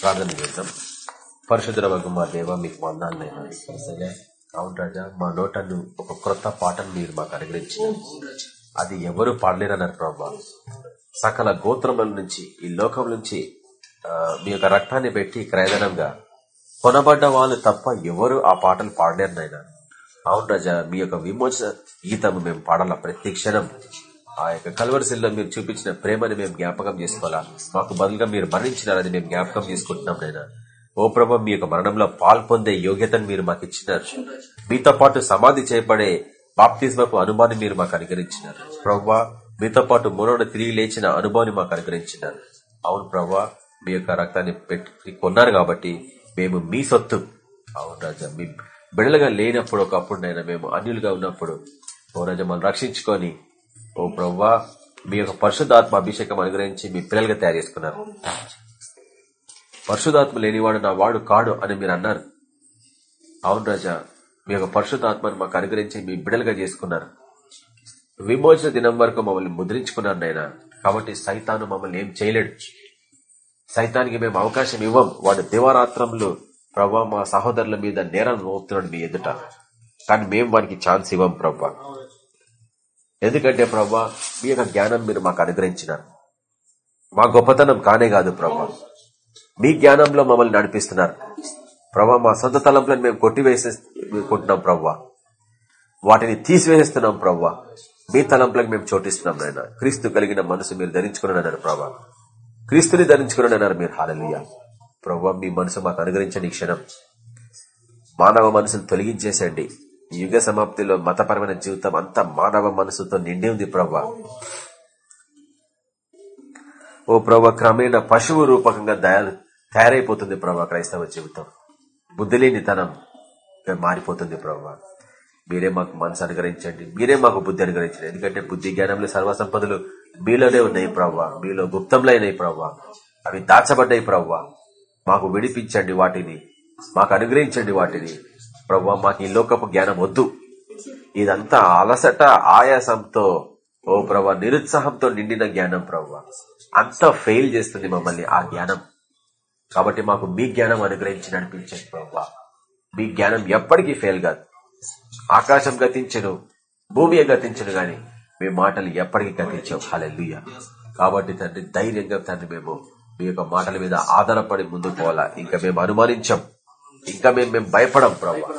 ప్రార్థన చేద్దాం. పరిశుద్ధ మా దేవ మీకు వందాలైనా సరే అవును రాజా మా నోటను ఒక క్రొత్త పాటను మీరు మాకు అనుగ్రహించిన అది ఎవరు పాడలేరన్నారు ప్రభా. సకల గోత్రముల నుంచి ఈ లోకం నుంచి మీ యొక్క రక్తాన్ని పెట్టి క్రయదనంగా కొనబడ్డ వాళ్ళు తప్ప ఎవరు ఆ పాటలు పాడలేరు నాయన. అవును రాజా మీ యొక్క విమోచన గీతము మేము పాడాల ప్రతి క్షణం. ఆ యొక్క కల్వరిశిల్లో మీరు చూపించిన ప్రేమని మేము జ్ఞాపకం చేసుకోవాలా? మాకు బదులుగా మీరు మరణించినారని మేము జ్ఞాపకం చేసుకుంటున్నాం నేను ఓ ప్రభ మీ యొక్క మరణంలో పాల్పొందే యోగ్యతను మీరు మాకు ఇచ్చినారు. మీతో పాటు సమాధి చేయబడే బాప్తిజమకు అనుభవాన్ని మీరు మాకు అనుగ్రహించినారు. ప్రవ్వా మీతో పాటు మూడోడు తిరిగి లేచిన అనుభవాన్ని మాకు అనుగ్రహించినారు. అవును ప్రవ్వా మీ యొక్క రక్తాన్ని పెట్టి కొన్నారు కాబట్టి మేము మీ సొత్తు. అవును రాజా మీ బిడలుగా లేనప్పుడు ఒకప్పుడు నైనా మేము అన్యులుగా ఉన్నప్పుడు ఓ రాజా మనం రక్షించుకొని ఓ ప్రవ్వా మీ యొక్క పరిశుద్ధాత్మ అభిషేకం అనుగ్రహించి మీ పిల్లలుగా తయారు చేసుకున్నారు. పరిశుధాత్మ లేనివాడు నా వాడు కాడు అని మీరు అన్నారు. అవును రాజా మీ యొక్క పరిశుధాత్మను మాకు అనుగ్రహించి మీ బిడలుగా చేసుకున్నారు. విమోచన దినం వరకు మమ్మల్ని ముద్రించుకున్నారు నాయన కాబట్టి సైతాను మమ్మల్ని ఏం చేయలేడు. సైతానికి మేము అవకాశం ఇవ్వం. వాడు దివారాత్రంలో ప్రభా మా సహోదరుల మీద నేరం మోపుతున్నాడు మీ ఎదుట. కానీ మేము వానికి ఛాన్స్ ఇవ్వం ప్రభా ఎందుకంటే ప్రభా మీ యొక్క జ్ఞానం మీరు మాకు అనుగ్రహించినారు. మా గొప్పతనం కానే కాదు ప్రభా. మీ జ్ఞానంలో మమ్మల్ని నడిపిస్తున్నారు. ప్రభా మా సొంత తలంపులను మేము కొట్టివేసేకుంటున్నాం ప్రవ్వా వాటిని తీసివేస్తున్నాం ప్రవ్వా మీ తలంపులకు మేము చోటిస్తున్నాం నాయన. క్రీస్తు కలిగిన మనసు మీరు ధరించుకున్నారన్నారు ప్రభా. క్రీస్తుని ధరించుకున్నారన్నారు మీరు. హాలలియ ప్రవ్వా మీ మనసు మాకు అనుగ్రహించని క్షణం. మానవ మనసును తొలగించేసండి యుగ సమాప్తిలో మతపరమైన జీవితం అంతా మానవ మనసుతో నిండి ఉంది ప్రవ్వా. ఓ ప్రభా క్రమేణ పశువు రూపకంగా తయారైపోతుంది ప్రభా క్రైస్తవ జీవితం. బుద్ధి మారిపోతుంది ప్రభా మీరే మాకు మనసు అనుగ్రహించండి. మీరే మాకు బుద్ధి అనుగ్రహించండి. ఎందుకంటే బుద్ధి జ్ఞానంలో సర్వసంపదలు మీలోనే ఉన్నాయి ప్రవ్వా. మీలో గుప్తంలో అయినాయి ప్రవ్వా. అవి దాచబడ్డాయి ప్రవ్వా. మాకు విడిపించండి వాటిని. మాకు అనుగ్రహించండి వాటిని. ప్రవ్వా మాకు ఈ లోకపు జ్ఞానం వద్దు. ఇదంతా అలసట ఆయాసంతో ఓ ప్రభా నిరుత్సాహంతో నిండిన జ్ఞానం ప్రవ్వా అంతా ఫెయిల్ చేస్తుంది మమ్మల్ని ఆ జ్ఞానం. కాబట్టి మాకు మీ జ్ఞానం అనుగ్రహించి నడిపించండి ప్రవ్వా మీ జ్ఞానం ఎప్పటికీ ఫెయిల్ కాదు. ఆకాశం గతించను భూమి గతించను గాని మీ మాటలు ఎప్పటికీ గతించవు. హలెల్లుయ. కాబట్టి తండ్రి ధైర్యంగా తండ్రి మేము మీ యొక్క మాటల మీద ఆధారపడి ముందుకు పోవాలా. ఇంకా మేము అనుమానించాం. ఇంకా మేము మేము భయపడం ప్రభా.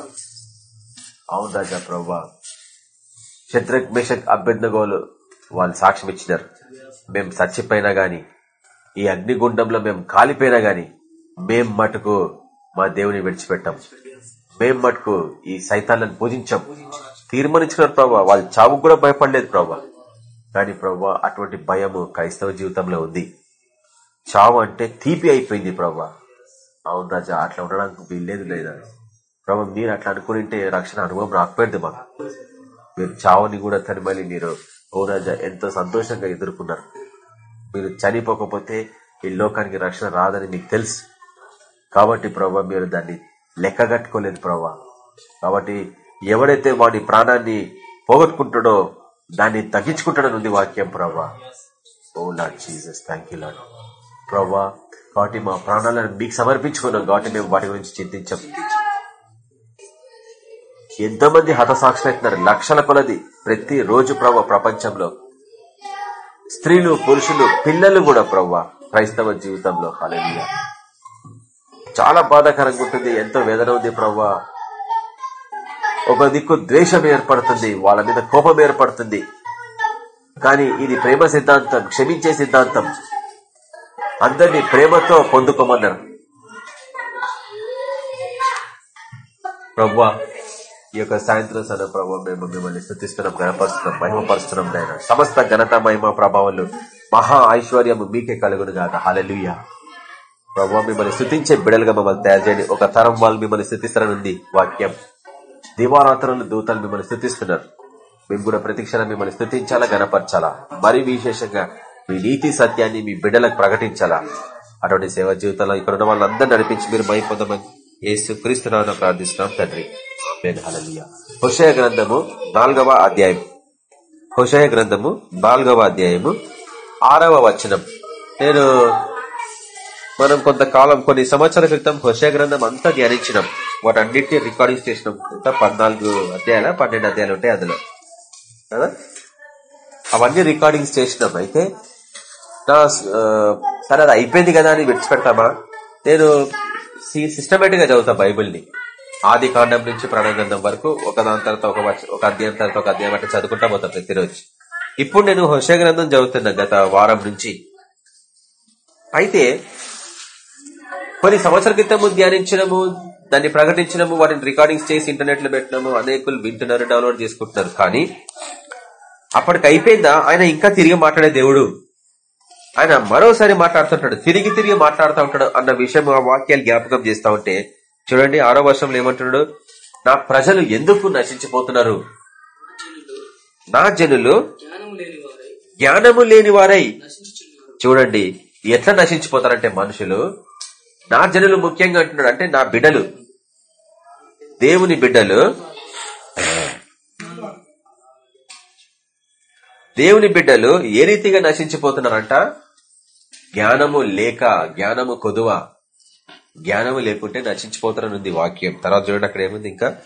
అవును రాజా ప్రభా. శత్రుక్ మేషక్ అభ్యర్థగోలు వాళ్ళు సాక్ష్యం ఇచ్చినారు. మేము చచ్చిపోయినా గాని ఈ అగ్నిగుండంలో మేము కాలిపోయినా గాని మేం మటుకు మా దేవుని విడిచిపెట్టాం. మేం మటుకు ఈ సైతాలను పూజించాం. తీర్మానించినారు ప్రభా. వాళ్ళు చావుకు కూడా భయపడలేదు ప్రభా. కానీ ప్రభా అటువంటి భయము క్రైస్తవ జీవితంలో ఉంది. చావు అంటే తీపి అయిపోయింది ప్రభా. అవును రాజా అట్లా ఉండడానికి వీల్లేదు లేదా? ప్రభా మీరు అట్లా అనుకునింటే రక్షణ అనుభవం రాకపోయింది మాకు. మీరు చావుని కూడా తనిమలి మీరు ఓ రాజా ఎంతో సంతోషంగా ఎదుర్కొన్నారు. మీరు చనిపోకపోతే ఈ లోకానికి రక్షణ రాదని మీకు తెలుసు. కాబట్టి ప్రభా మీరు దాన్ని లెక్కగట్టుకోలేదు ప్రభా. కాబట్టి ఎవడైతే వాడి ప్రాణాన్ని పోగొట్టుకుంటాడో దాన్ని తగ్గించుకుంటాడని ఉంది వాక్యం ప్రభా. O Lord Jesus thank you Lord ప్రభా కాబట్టి మా ప్రాణాలను మీకు సమర్పించుకున్నాం కాబట్టి మేము వాటి గురించి చింతించాం. ఎంతో మంది హతసాక్షులు లక్షల కొలది ప్రతి రోజు ప్రభా ప్రపంచంలో. స్త్రీలు పురుషులు పిల్లలు కూడా ప్రవ్వా క్రైస్తవ జీవితంలో. హల్లెలూయా. చాలా బాధాకరంగా ఉంటుంది. ఎంతో వేదన ఉంది ప్రవ్వా ఒక దిక్కు ద్వేషం ఏర్పడుతుంది. వాళ్ళ మీద కోపం ఏర్పడుతుంది. కానీ ఇది ప్రేమ సిద్ధాంతం క్షమించే సిద్ధాంతం. అందరినీ ప్రేమతో పొందుకోమన్నారు. ప్రభు ఈ యొక్క సాయంత్రం సన ప్రభావ మేము మిమ్మల్ని స్థుతిస్తున్నాం గణపరుస్తున్నాం మహిమపరుస్తున్నాం నాయన. సమస్త ఘనత మహిమ ప్రభావాలు మహా ఐశ్వర్యము మీకే కలుగును గాక. హలలుయ ప్రభావ మిమ్మల్ని స్థుతించే బిడలుగా మమ్మల్ని తయారు చేయండి. ఒక తరం వాళ్ళు మిమ్మల్ని స్థుతిస్తారని ఉంది వాక్యం. దివారాత్రులు దూతలు మిమ్మల్ని స్థుతిస్తున్నారు. మేము కూడా ప్రతిక్షణ మిమ్మల్ని స్థుతించాలా గణపరచాలా మరి విశేషంగా మీ నీతి సత్యాన్ని మీ బిడ్డలకు ప్రకటించాలా? అటువంటి సేవ జీవితంలో ఇక్కడ ఉన్న వాళ్ళందరూ నడిపించి మీరు భయపొందమని ఏసు క్రీస్తునామని ప్రార్థిస్తున్నాం తండ్రి. హుషయ గ్రంథము నాలుగవ అధ్యాయం. హుషయ గ్రంథము నాలుగవ అధ్యాయము ఆరవ వచనం. నేను మనం కొంతకాలం కొన్ని సంవత్సరాల క్రితం హుషయ గ్రంథం అంతా ధ్యానించినాం. వాటన్నిటిని రికార్డింగ్ చేసినాం. పద్నాలుగు అధ్యాయాల? పన్నెండు అధ్యాయాలు ఉంటాయి అందులో. కదా? అవన్నీ రికార్డింగ్స్ చేసినాం. అయితే నా సరే అది అయిపోయింది కదా అని విడిచిపెడతామా? నేను సిస్టమేటిక్గా చదువుతా బైబిల్ని. ఆది కాండం నుంచి ప్రాణగ్రంథం వరకు ఒక దాని తర్వాత ఒక ఒక అధ్యాయం తర్వాత ఒక అధ్యాయం అంటే చదువుకుంటా పోతాం ప్రతిరోజు. ఇప్పుడు నేను హుషయ గ్రంథం చదువుతున్నా గత వారం నుంచి. అయితే కొన్ని సంవత్సరాల క్రితము ధ్యానించడము దాన్ని ప్రకటించడము వాటిని రికార్డింగ్స్ చేసి ఇంటర్నెట్లో పెట్టడము అనేకులు వింటున్నారు డౌన్లోడ్ చేసుకుంటున్నారు. కానీ అప్పటికి అయిపోయిందా? ఆయన ఇంకా తిరిగి మాట్లాడే దేవుడు. ఆయన మరోసారి మాట్లాడుతుంటాడు తిరిగి తిరిగి మాట్లాడుతూ ఉంటాడు అన్న విషయం ఆ వాక్యాలు జ్ఞాపకం చేస్తా ఉంటే చూడండి ఆరో వర్షంలో ఏమంటున్నాడు? నా ప్రజలు ఎందుకు నశించిపోతున్నారు? నా జనులు జ్ఞానము లేని వారై చూడండి ఎట్లా నశించిపోతారంటే మనుషులు? నా జనులు ముఖ్యంగా అంటున్నాడు అంటే నా బిడ్డలు. దేవుని బిడ్డలు. దేవుని బిడ్డలు ఏ రీతిగా నశించిపోతున్నారంట? జ్ఞానము లేక జ్ఞానము కొదువ. జ్ఞానము లేకుంటే నశించిపోతారనుంది వాక్యం. తర్వాత చూడండి అక్కడ ఏముంది ఇంకా?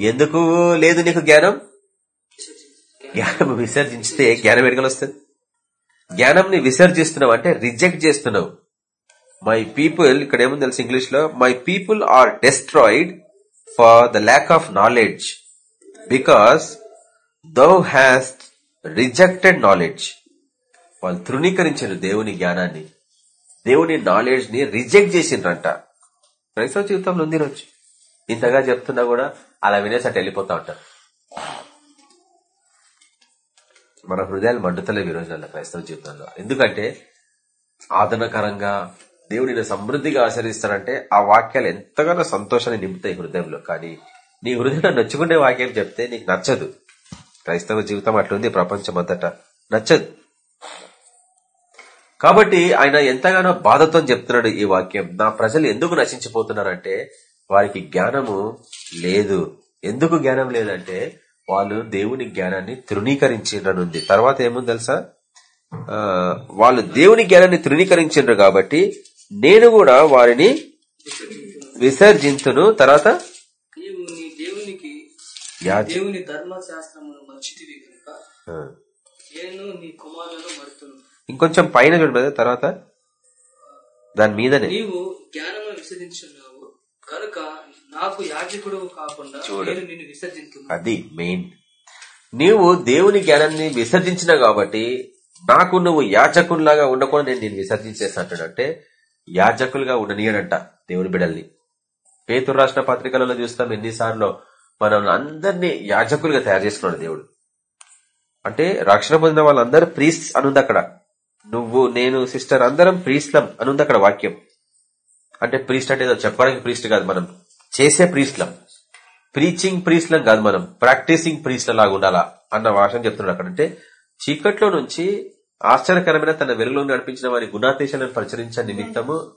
ఎందుకు లేదు నీకు జ్ఞానం. జ్ఞానం విసర్జించితే జ్ఞానం ఎడగలు వస్తుంది? జ్ఞానంని విసర్జిస్తున్నావు అంటే రిజెక్ట్ చేస్తున్నావు. మై పీపుల్ ఇక్కడ ఏముంది తెలుసు ఇంగ్లీష్లో my people are destroyed for the lack of knowledge because thou hast rejected knowledge వాళ్ళు తృణీకరించారు దేవుని జ్ఞానాన్ని. దేవుని నాలెడ్జ్ని రిజెక్ట్ చేసిండ్రంట. క్రైస్తవ జీవితంలో ఉంది రోజు ఇంతగా చెప్తున్నా కూడా అలా వినేసి అటు వెళ్ళిపోతా ఉంటారు. మన హృదయాలు మండుతలేవు ఈ రోజున క్రైస్తవ జీవితంలో. ఎందుకంటే ఆదరణకరంగా దేవుడిని సమృద్ధిగా ఆచరిస్తారంటే ఆ వాక్యాలు ఎంతగానో సంతోషాన్ని నింపుతాయి హృదయంలో. కానీ నీ హృదయంలో నచ్చుకునే వాక్యం చెప్తే నీకు నచ్చదు. క్రైస్తవ జీవితం అట్లుంది ప్రపంచం అంతటా. నచ్చదు. కాబట్టి ఆయన ఎంతగానో బాధతో చెప్తున్నాడు ఈ వాక్యం. నా ప్రజలు ఎందుకు నశించిపోతున్నారంటే వారికి జ్ఞానము లేదు. ఎందుకు జ్ఞానం లేదంటే వాళ్ళు దేవుని జ్ఞానాన్ని తృణీకరించిండ్రనుంది తర్వాత ఏముంది తెలుసా? వాళ్ళు దేవుని జ్ఞానాన్ని తృణీకరించిండ్రు కాబట్టి నేను కూడా వారిని విసర్జించును. తర్వాత దేవుని ధర్మశాస్త్రమును మర్చితివి కనుక. నేను నీ కుమారులను మరుతును ఇంకొంచెం పైన చూడదు తర్వాత దాని మీదనే. నీవు జ్ఞానమును విసర్జించున్నావు. కనుక నాకు యాజకుడు కాకుండా చూడు. నేను నిన్ను విసర్జించున్నాను అది మెయిన్ నీవు దేవుని జ్ఞానాన్ని విసర్జించిన కాబట్టి నాకు నువ్వు యాజకుల్లాగా ఉండకుండా నేను నేను విసర్జించేస్తాడు అంటే యాజకులుగా ఉండనీయడంట దేవుని బిడల్ని పేతురు రాష్ట్ర పత్రికలలో చూస్తాం ఎన్నిసార్లు మనం అందరినీ యాజకులుగా తయారు చేసుకున్నాడు దేవుడు. అంటే రక్షణ పొందిన వాళ్ళందరూ ప్రీస్ట్ అనుంది అక్కడ. నువ్వు నేను సిస్టర్ అందరం ప్రీస్లం అనుంది అక్కడ వాక్యం. అంటే ప్రీస్ట్ అంటే ఏదో చెప్పడానికి ప్రీస్ట్ కాదు మనం. చేసే ప్రీస్లం. ప్రీచింగ్ ప్రీస్లం కాదు మనం. ప్రాక్టీసింగ్ ప్రీస్ల లాగా ఉండాలా అన్న భాషను చెప్తున్నాడు అక్కడ. అంటే చీకట్లో నుంచి ఆశ్చర్యకరమైన తన వెలుగులో నడిపించిన వారి గుణాతీశాలను ప్రచురించే నిమిత్తము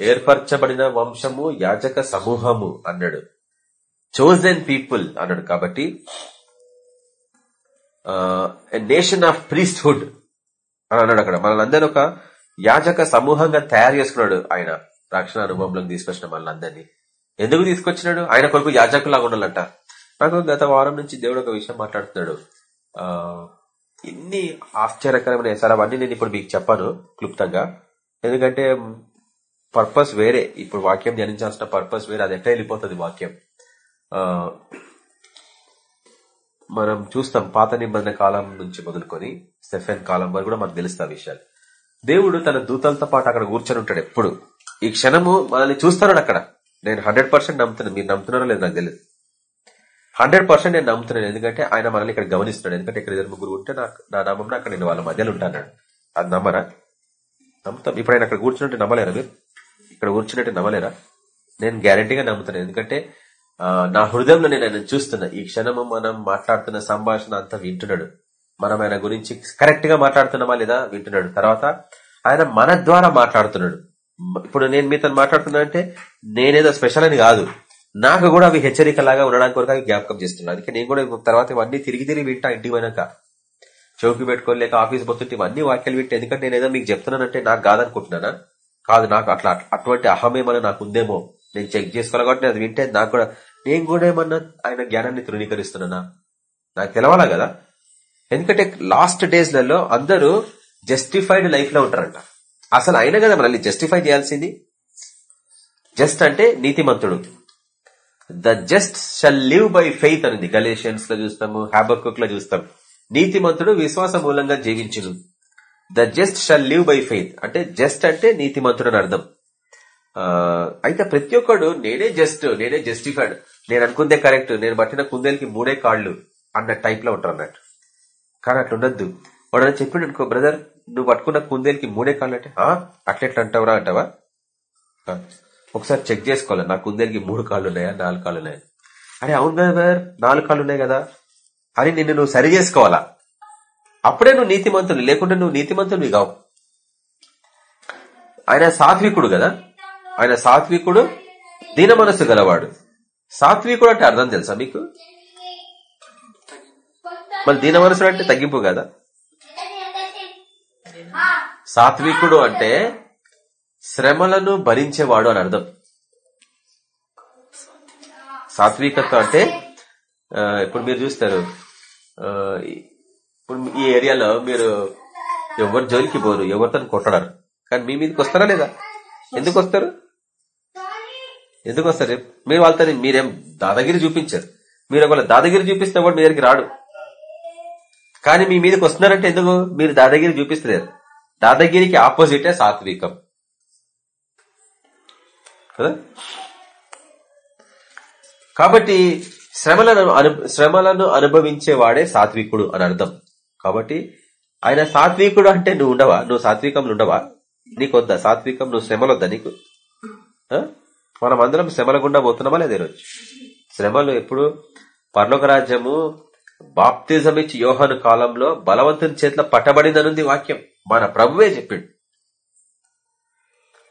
ఏర్పరచబడిన వంశము యాజక సమూహము అన్నాడు. చోజన్ పీపుల్ అన్నాడు కాబట్టి నేషన్ ఆఫ్ ప్రీస్ట్హుడ్ అని అన్నాడు అక్కడ. మనందరూ ఒక యాజక సమూహంగా తయారు చేసుకున్నాడు ఆయన. రక్షణ అనుభవంలోకి తీసుకొచ్చిన మనందరినీ ఎందుకు తీసుకొచ్చినాడు? ఆయన కొరకు యాజకులాగా ఉండాలంట. నాకు గత వారం నుంచి దేవుడు ఒక విషయం మాట్లాడుతున్నాడు. ఆ ఇన్ని ఆశ్చర్యకరమైన సార్ అవన్నీ నేను ఇప్పుడు మీకు చెప్పాను క్లుప్తంగా. ఎందుకంటే పర్పస్ వేరే. ఇప్పుడు వాక్యం ధ్యానించాల్సిన పర్పస్ వేరే. అది ఎట్లా వెళ్ళిపోతుంది వాక్యం? మనం చూస్తాం పాత నిబంధన కాలం నుంచి మొదలుకొని స్టెఫెన్ కాలం వరకు కూడా మనకు తెలుస్తా విషయాలు. దేవుడు తన దూతలతో పాటు అక్కడ కూర్చొని ఉంటాడు ఎప్పుడు. ఈ క్షణము మనల్ని చూస్తున్నాడు అక్కడ. నేను హండ్రెడ్ పర్సెంట్ నమ్ముతున్నాను మీరు నమ్ముతున్నారో లేదు నాకు తెలియదు హండ్రెడ్ పర్సెంట్ నేను నమ్ముతున్నాను. ఎందుకంటే ఆయన మనల్ని ఇక్కడ గమనిస్తున్నాడు. ఎందుకంటే ఇక్కడ ఇద్దరు ముగ్గురు ఉంటే నాకు నా నామంలో అక్కడ నేను వాళ్ళ మధ్యలో ఉంటాను అది నమ్మరా? నమ్ముతాం. ఇప్పుడు ఆయన అక్కడ కూర్చున్నట్టు నమ్మలేరా మీరు? ఇక్కడ కూర్చున్నట్టు నమ్మలేరా? నేను గ్యారంటీగా నమ్ముతాను ఎందుకంటే నా హృదయంలో నేను ఆయన చూస్తున్నా ఈ క్షణము మనం మాట్లాడుతున్న సంభాషణ అంతా వింటున్నాడు. మనం ఆయన గురించి కరెక్ట్గా మాట్లాడుతున్నామా లేదా వింటున్నాడు. తర్వాత ఆయన మన ద్వారా మాట్లాడుతున్నాడు. ఇప్పుడు నేను మీతో మాట్లాడుతున్నా అంటే నేనేదో స్పెషల్ అని కాదు. నాకు కూడా అవి హెచ్చరికలాగా ఉండడానికి కొరకు అవి జ్ఞాపకం చేస్తున్నాను అందుకే నేను కూడా తర్వాత ఇవన్నీ తిరిగి తిరిగి వింటా ఇంటికి పోయినాక. చౌకి పెట్టుకొని లేక ఆఫీస్ పోతుంటే ఇవన్నీ వాక్యాలు వింటే ఎందుకంటే నేను ఏదో మీకు చెప్తున్నానంటే నాకు కాదనుకుంటున్నానా? కాదు నాకు అట్లా అటువంటి అహమేమని నాకు ఉందేమో? నేను చెక్ చేసుకోవాలి కాబట్టి అది వింటే నాకు కూడా నేను కూడా ఏమన్నా ఆయన జ్ఞానాన్ని తృణీకరిస్తున్నానా? నాకు తెలవాలా కదా? ఎందుకంటే లాస్ట్ డేస్లలో అందరూ జస్టిఫైడ్ లైఫ్లో ఉంటారంట. అసలు అయినా కదా మనల్ని జస్టిఫై చేయాల్సింది? జస్ట్ అంటే నీతిమంతుడు. The just shall live by faith అనేది. గలేషియన్స్లో చూస్తాము హ్యాబకుక్లో చూస్తాం నీతిమంతుడు విశ్వాస మూలంగా జీవించును. The just shall live by faith అంటే జస్ట్ అంటే నీతిమంతుడు అని అర్థం. అయితే ప్రతి ఒక్కడు నేనే జస్ట్ నేనే జస్టిఫైడ్ నేను అనుకుందే కరెక్ట్ నేను పట్టిన కుందేలకి మూడే కాళ్ళు అన్న టైప్లో ఉంటారు అన్నట్టు. కానీ అట్లా ఉండద్దు. వాడు అని చెప్పిండు అనుకో బ్రదర్ నువ్వు పట్టుకున్న కుందేలకి మూడే కాళ్ళు అంటే అట్లెట్లా అంటావురా? అంటావా? ఒకసారి చెక్ చేసుకోవాలి నా కుందేలకి మూడు కాళ్ళు ఉన్నాయా? నాలుగు కాళ్ళు ఉన్నాయా? అరే అవును కదా బ్రదర్ నాలుగు కాళ్ళు ఉన్నాయి కదా. అని నిన్ను నువ్వు సరి చేసుకోవాలా? అప్పుడే నువ్వు నీతిమంతుడు లేకుంటే నువ్వు నీతిమంతుడివి కావు. ఆయన సాత్వికుడు కదా. ఆయన సాత్వికుడు దీన మనసు గలవాడు. సాత్వికుడు అంటే అర్థం తెలుసా మీకు? మళ్ళీ దీన మనసుడు అంటే తగ్గింపు కదా? సాత్వికుడు అంటే శ్రమలను భరించేవాడు అని అర్థం. సాత్వికత్వం అంటే ఇప్పుడు మీరు చూస్తారు ఇప్పుడు ఈ ఏరియాలో మీరు ఎవరు జోలికి పోరు ఎవరితో కొట్టడారు. కానీ మీ మీదకి వస్తారా లేదా? ఎందుకు వస్తారు? ఎందుకు వస్తారు మీరు వాళ్ళతో మీరేం దాదాగిరి చూపించారు. మీరు ఒకవేళ దాదాగిరి చూపిస్తే కూడా మీ దగ్గరికి రాడు. కానీ మీ మీదకి వస్తున్నారంటే ఎందుకు? మీరు దాదాగిరి చూపిస్తలేరు. దాదాగిరికి ఆపోజిటే సాత్వికం. కదా? కాబట్టి శ్రమలను అను- శ్రమలను అనుభవించేవాడే సాత్వికుడు అని అర్థం. కాబట్టి ఆయన సాత్వికుడు అంటే నువ్వు ఉండవా? నువ్వు సాత్వికంలో ఉండవా? నీకొద్దా? సాత్వికం నువ్వు శ్రమలొద్దా నీకు? మనం అందరం శ్రమల గుండా పోతున్నామా లేదా ఈరోజు? శ్రమలు ఎప్పుడు? పర్లోక రాజ్యము బాప్తిజం ఇచ్చి యోహాను కాలంలో బలవంతుని చేతిలో పట్టబడిందనుంది వాక్యం. మన ప్రభువే చెప్పిండు.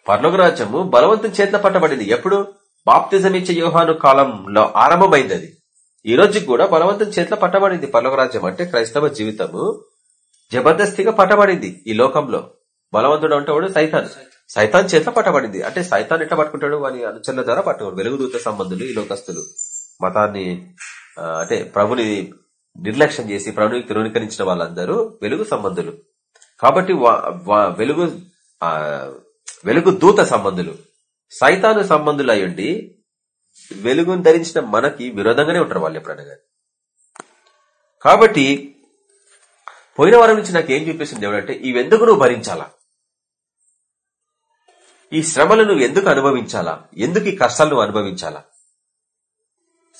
పర్లోక రాజ్యము బలవంతుని చేతిలో పట్టబడింది. ఎప్పుడు? బాప్తిజం ఇచ్చే యోహాను కాలంలో ఆరంభమైంది అది ఈ రోజు కూడా బలవంతుని చేతిలో పట్టబడింది. పర్లోక రాజ్యం అంటే క్రైస్తవ జీవితము జబర్దస్తిగా పట్టబడింది ఈ లోకంలో. బలవంతుడు అంటే సైతాను. సైతాన్ చేతిలో పట్టబడింది. అంటే సైతాన్ ఎట్లా పట్టుకుంటాడు? వాని అనుచరుల ద్వారా పట్టుకోడు వెలుగుదూత సంబంధులు ఈ లోకస్తులు. మతాన్ని అంటే ప్రభుని నిర్లక్ష్యం చేసి ప్రభుని తిరుణీకరించిన వాళ్ళందరూ వెలుగు సంబంధులు. కాబట్టి వా- వెలుగు వెలుగు దూత సంబంధులు. సైతాను సంబంధులు అయ్యుండి వెలుగును ధరించిన మనకి విరోధంగానే ఉంటారు వాళ్ళు ఎప్పుడైనా కానీ కాబట్టి పోయిన వారం నుంచి నాకు ఏం చూపిస్తుంది దేవుడు ఇవెందుకు నువ్వు భరించాలా? ఈ శ్రమలు నువ్వు ఎందుకు అనుభవించాలా? ఎందుకు ఈ కష్టాలు నువ్వు అనుభవించాలా?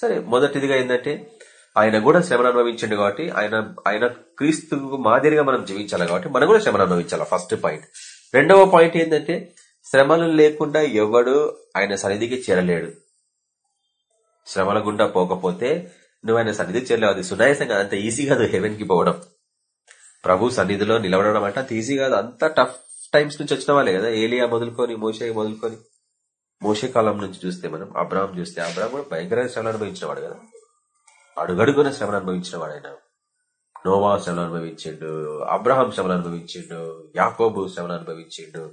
సరే మొదటిదిగా ఏంటంటే ఆయన కూడా శ్రమను అనుభవించండు కాబట్టి ఆయన ఆయన క్రీస్తు మాదిరిగా మనం జీవించాలి కాబట్టి మనం కూడా శ్రమను అనుభవించాలి ఫస్ట్ పాయింట్ రెండవ పాయింట్ ఏంటంటే శ్రమలు లేకుండా ఎవడు ఆయన సన్నిధికి చేరలేడు. శ్రమల గుండా పోకపోతే నువ్వు ఆయన సన్నిధికి చేరలేవు. అది సునాయాసంగా అంత ఈజీ కాదు హెవెన్కి పోవడం. ప్రభు సన్నిధిలో నిలబడడం అంటే అంత ఈజీ కాదు. అంత టఫ్ టైమ్స్ నుంచి వచ్చిన వాళ్ళే కదా. ఏలియా మొదలుకొని మోసే మొదలుకొని. మోసే కాలం నుంచి చూస్తే మనం అబ్రాహం చూస్తే అబ్రాహం కూడా భయంకరమైన శ్రమలు అనుభవించినవాడు కదా. అడుగడుగున శ్రమలు అనుభవించినవాడు ఆయన నోవా శ్రమలు అనుభవించిండు అబ్రహాం శ్రమలు అనుభవించిండు యాకోబు శ్రమలు అనుభవించిండు.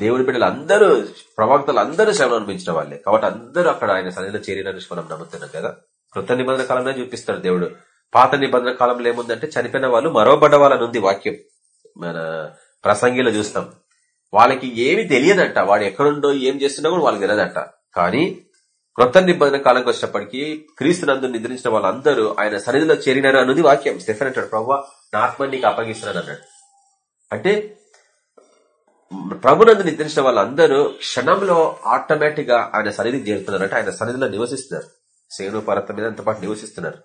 దేవుడి బిడ్డలు అందరూ ప్రవక్తలు అందరూ శ్రమలు అనుభవించిన వాళ్ళే. కాబట్టి అందరూ అక్కడ ఆయన సన్నిధిలో చేరినని మనం నమ్ముతున్నాం కదా. కృత నిబంధన కాలంలో చూపిస్తాడు దేవుడు. పాత నిబంధన కాలంలో ఏముందంటే చనిపోయిన వాళ్ళు మరోబడ్డ వాళ్ళని ఉంది వాక్యం. మన ప్రసంగిలో చూస్తాం. వాళ్ళకి ఏమి తెలియదంట. వాడు ఎక్కడుండో ఏం చేస్తున్నా కూడా వాళ్ళకి తెలియదంట. కానీ క్రొత్త నిబంధన కాలంకి వచ్చినప్పటికీ క్రీస్తు నందు నిద్రించిన వాళ్ళందరూ ఆయన సన్నిధిలో చేరినారు అన్నది వాక్యం. స్టెఫెన్ అంటాడు ప్రభు నా ఆత్మ నీకు అప్పగిస్తున్నాను అన్నాడు. అంటే ప్రభునందు నిద్రించిన వాళ్ళందరూ క్షణంలో ఆటోమేటిక్గా ఆయన సన్నిధికి చేరుతున్నారు అంటే ఆయన సన్నిధిలో నివసిస్తున్నారు. సేను పర్వతం మీద అంతపాటు నివసిస్తున్నారు.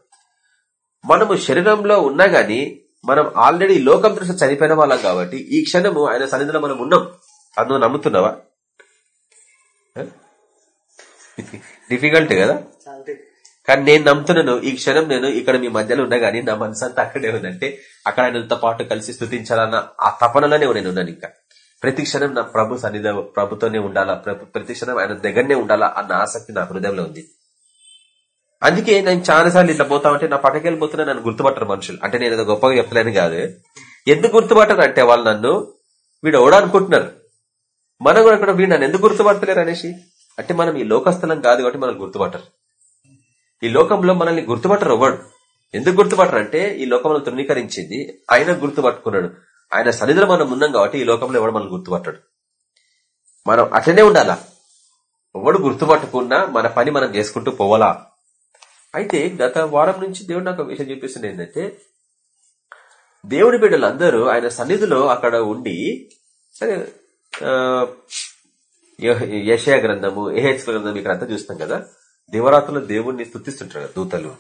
మనము శరీరంలో ఉన్నా గాని మనం ఆల్రెడీ లోకం దృష్టి చనిపోయిన వాళ్ళం కాబట్టి ఈ క్షణము ఆయన సన్నిధిలో మనం ఉన్నాం. అది నువ్వు నమ్ముతున్నావా డిఫికల్ట్ కదా? కానీ నేను నమ్ముతున్నాను ఈ క్షణం నేను ఇక్కడ మీ మధ్యలో ఉన్నా గానీ నా మనసు అంతా అక్కడే ఉందంటే అక్కడ ఆయనతో పాటు కలిసి స్థుతించాలన్న ఆ తపనలోనే నేను ఉన్నాను ఇంకా. ప్రతి క్షణం నా ప్రభు సన్నిధి ప్రభుతోనే ఉండాలా? ప్రతి క్షణం ఆయన దగ్గరనే ఉండాలా? అన్న ఆసక్తి నా హృదయంలో ఉంది. అందుకే నేను చాలాసార్లు ఇట్లా పోతా ఉంటే నా పక్కకి వెళ్ళిపోతున్నా నన్ను గుర్తుపట్టరు మనుషులు. అంటే నేను ఏదో గొప్పగా చెప్తలేను కాదు. ఎందుకు గుర్తుపట్టరు అంటే వాళ్ళు నన్ను వీడు ఎవడో అనుకుంటున్నారు. మనం కూడా అక్కడ వీడు నన్ను ఎందుకు గుర్తుపడతలేరు అనేసి? అంటే మనం ఈ లోకస్థలం కాదు కాబట్టి మనల్ని గుర్తుపట్టరు. ఈ లోకంలో మనల్ని గుర్తుపట్టరు ఎవడు. ఎందుకు గుర్తుపట్టరు అంటే ఈ లోకంలో తృణీకరించింది. ఆయన గుర్తుపట్టుకున్నాడు. ఆయన సన్నిధిలో మనం ఉన్నాం కాబట్టి ఈ లోకంలో ఎవడు మనల్ని గుర్తుపట్టడు. మనం అట్లనే ఉండాలా? ఎవడు గుర్తుపట్టుకున్నా మన పని మనం చేసుకుంటూ పోవాలా? అయితే గత వారం నుంచి దేవుడు నాకు ఒక విషయం చూపిస్తుంది ఏంటంటే దేవుని బిడ్డలందరూ ఆయన సన్నిధిలో అక్కడ ఉండి సరే యశయ గ్రంథము ఏహెచ్ గ్రంథం ఇక్కడ అంతా చూస్తాం కదా దివరాత్రులు దేవుణ్ణి స్థుతిస్తుంటారు కదా దూతలు.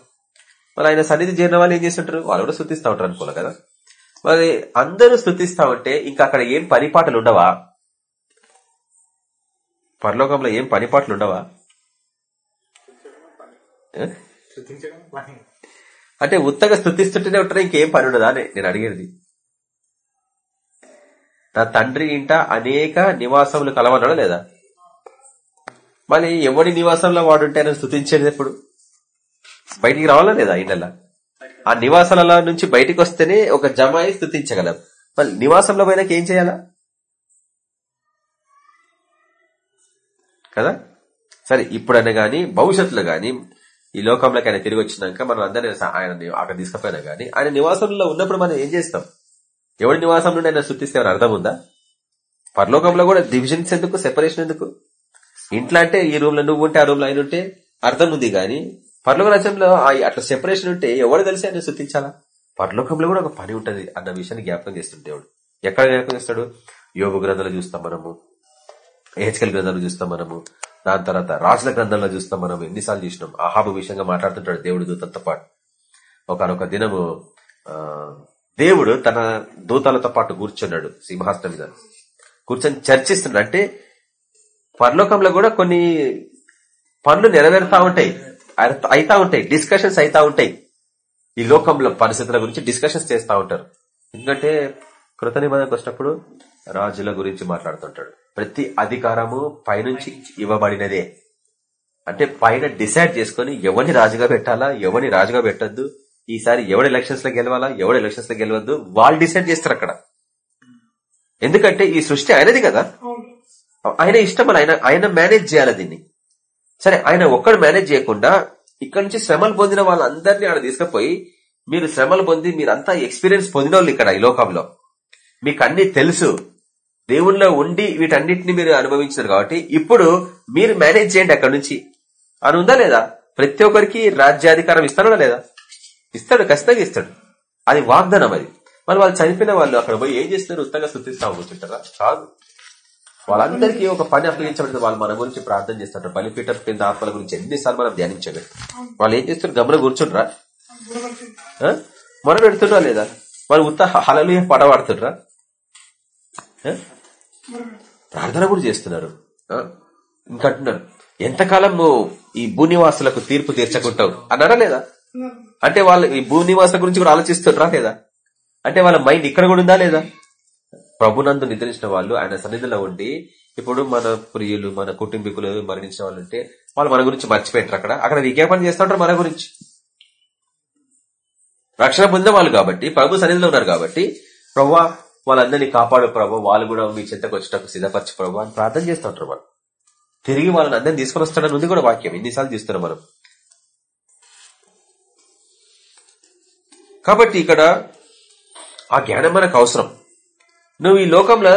మరి ఆయన సన్నిధి చేరిన వాళ్ళు ఏం చేస్తుంటారు? వాళ్ళు కూడా స్థుతిస్తూ ఉంటారు అనుకోలే కదా. మరి అందరూ స్థుతిస్తా ఉంటే ఇంకా అక్కడ ఏం పనిపాటలు ఉండవా? పరలోకంలో ఏం పనిపాట్లు ఉండవా? అంటే ఉత్తగా స్థుతిస్తుంటేనే ఉంటారు ఇంకేం పని ఉండదా. అని నేను అడిగేది. నా తండ్రి ఇంట అనేక నివాసములు కలవనడం లేదా? మరి ఎవడి నివాసంలో వాడుంటే ఆయన స్థుతించేది ఎప్పుడు? బయటికి రావాలా లేదా ఇండలా ఆ నివాసాల నుంచి బయటికి వస్తేనే ఒక జమ అయి స్థుతించగలం. మళ్ళీ నివాసంలో పోయినాక ఏం చేయాలా? కదా? సరే ఇప్పుడైనా గాని భవిష్యత్తులో గాని ఈ లోకంలోకి ఆయన తిరిగి వచ్చినాక మనం అందరినీ ఆయన అక్కడ తీసుకుపోయినా కానీ ఆయన నివాసంలో ఉన్నప్పుడు మనం ఏం చేస్తాం? ఎవరి నివాసం నుండి ఆయన సృష్టిస్తే అర్థం ఉందా? పరలోకంలో కూడా డివిజన్స్ ఎందుకు? సెపరేషన్ ఎందుకు? ఇంట్లో అంటే ఈ రూమ్లో నువ్వు ఉంటే ఆ రూమ్లో ఆయన ఉంటే అర్థం ఉంది కానీ పరలోక రాజ్యంలో ఆ- అట్లా సెపరేషన్ ఉంటే ఎవరు తెలిసి ఆయన శృతించాలా పరలోకంలో కూడా ఒక పని ఉంటుంది అన్న విషయాన్ని జ్ఞాపకం చేస్తుంది దేవుడు. ఎక్కడ జ్ఞాపకం చేస్తాడు? యోగ గ్రంథాలు చూస్తాం మనము. ఏహెచ్కల్ గ్రంథాలు చూస్తాం మనము. దాని తర్వాత రాజుల గ్రంథంలో చూస్తాం మనం ఎన్నిసార్లు చూసినాం. ఆహాబు విషయంగా మాట్లాడుతుంటాడు దేవుడు దూతలతో పాటు. ఒకనొక దినము దేవుడు తన దూతలతో పాటు కూర్చున్నాడు సింహాసనం మీద. కూర్చొని చర్చిస్తున్నాడు అంటే పరలోకంలో కూడా కొన్ని పనులు నెరవేరుతా ఉంటాయి. అయితా ఉంటాయి. డిస్కషన్స్ అయితా ఉంటాయి. ఈ లోకంలో పరిస్థితుల గురించి డిస్కషన్స్ చేస్తూ ఉంటారు. ఎందుకంటే కృత నిబంధనకు వచ్చినప్పుడు రాజుల గురించి మాట్లాడుతుంటాడు. ప్రతి అధికారము పైనుంచి ఇవ్వబడినదే. అంటే పైన డిసైడ్ చేసుకుని ఎవరిని రాజుగా పెట్టాలా ఎవరిని రాజుగా పెట్టద్దు ఈసారి ఎవడు ఎలక్షన్స్లో గెలవాలా ఎవడు ఎలక్షన్స్లో గెలవద్దు వాళ్ళు డిసైడ్ చేస్తారు అక్కడ. ఎందుకంటే ఈ సృష్టి ఆయనది కదా. ఆయన ఇష్టం ఆయన ఆయన మేనేజ్ చేయాలి దీన్ని. సరే ఆయన ఒక్కడు మేనేజ్ చేయకుండా ఇక్కడ నుంచి శ్రమలు పొందిన వాళ్ళందరినీ ఆడ తీసుకుపోయి మీరు శ్రమలు పొంది మీరంతా ఎక్స్పీరియన్స్ పొందిన వాళ్ళు ఇక్కడ ఈ లోకంలో. మీకు అన్ని తెలుసు. దేవుణ్ణిలో ఉండి వీటన్నిటిని మీరు అనుభవించారు కాబట్టి ఇప్పుడు మీరు మేనేజ్ చేయండి అక్కడ నుంచి. అని ఉందా లేదా? ప్రతి ఒక్కరికి రాజ్యాధికారం ఇస్తాడా లేదా? ఇస్తాడు ఖచ్చితంగా ఇస్తాడు. అది వాగ్దానం అది. మరి వాళ్ళు చనిపోయిన వాళ్ళు అక్కడ పోయి ఏం చేస్తున్నారు? ఉత్తగా స్థుతిస్తా కూర్చుంటారా? కాదు. వాళ్ళందరికీ ఒక పని అప్పగించబడింది. వాళ్ళు మన గురించి ప్రార్థన చేస్తుంటారు బలిపీఠం కింద ఆత్మల గురించి ఎన్నిసార్లు మనం ధ్యానించండి వాళ్ళు ఏం చేస్తారు గమనం కూర్చుండ్రా? మొన పెడుతుండ్రా లేదా? వాళ్ళు ఉత్త హలలు పాట ప్రార్థన కూడా చేస్తున్నారు. ఇంకంటున్నారు ఇంకా ఎంతకాలం నువ్వు ఈ భూనివాసులకు తీర్పు తీర్చకుంటావు? అన్నారా లేదా అంటే వాళ్ళు ఈ భూనివాసుల గురించి కూడా ఆలోచిస్తున్నారా లేదా? అంటే వాళ్ళ మైండ్ ఇక్కడ కూడా ఉందా లేదా? ప్రభునందు నిద్రించిన వాళ్ళు ఆయన సన్నిధిలో ఉండి ఇప్పుడు మన ప్రియులు మన కుటుంబీకులు మరణించిన వాళ్ళు ఉంటే వాళ్ళు మన గురించి మర్చిపోయారు అక్కడ. అక్కడ విజ్ఞాపన చేస్తుంటారు మన గురించి? రక్షణ పొందిన వాళ్ళు కాబట్టి ప్రభు సన్నిధిలో ఉన్నారు కాబట్టి ప్రభు వాళ్ళందరినీ కాపాడు ప్రభు. వాళ్ళు కూడా మీ చెంతకు వచ్చేటప్పుడు సిద్ధపరచు ప్రభు అని ప్రార్థన చేస్తుంటారు వాళ్ళు. తిరిగి వాళ్ళని అందరినీ తీసుకొని వస్తాడని ఉంది కూడా వాక్యం. ఎన్నిసార్లు చూస్తున్నాం మనం? కాబట్టి ఇక్కడ ఆ జ్ఞానం మనకు అవసరం. నువ్వు ఈ లోకంలో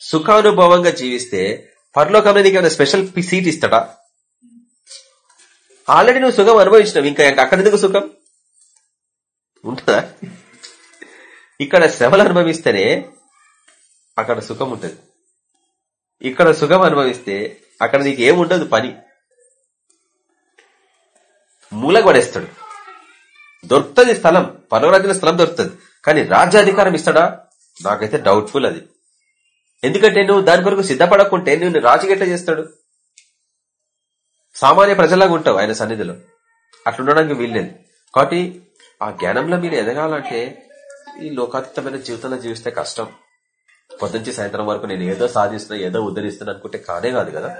సుఖానుభవంగా జీవిస్తే పరలోకంలో నీకు ఏమైనా స్పెషల్ సీట్ ఇస్తాడా? ఆల్రెడీ నువ్వు సుఖం అనుభవించినావు. ఇంకా అక్కడ ఎందుకు సుఖం? ఉంటుందా? ఇక్కడ శ్రమలు అనుభవిస్తేనే అక్కడ సుఖం ఉంటుంది. ఇక్కడ సుఖం అనుభవిస్తే అక్కడ నీకు ఏముండదు పని. మూల పడేస్తాడు. దొరుకుతుంది స్థలం పర్వరాజ్యం స్థలం దొరుకుతుంది. కానీ రాజ్యాధికారం ఇస్తాడా? నాకైతే డౌట్ఫుల్ అది. ఎందుకంటే నువ్వు దాని కొరకు సిద్ధపడకుంటే నువ్వు రాజుకి చేస్తాడు? సామాన్య ప్రజలాగా ఉంటావు ఆయన సన్నిధిలో. అట్లుండడానికి వీల్లేదు. కాబట్టి ఆ జ్ఞానంలో మీరు ఎదగాలంటే ఈ లోకాతీతమైన జీవితంలో జీవిస్తే కష్టం. పొద్దుంచి సాయంత్రం వరకు నేను ఏదో సాధిస్తున్నా ఏదో ఉద్ధరిస్తున్నా అనుకుంటే కానే కాదు కదా.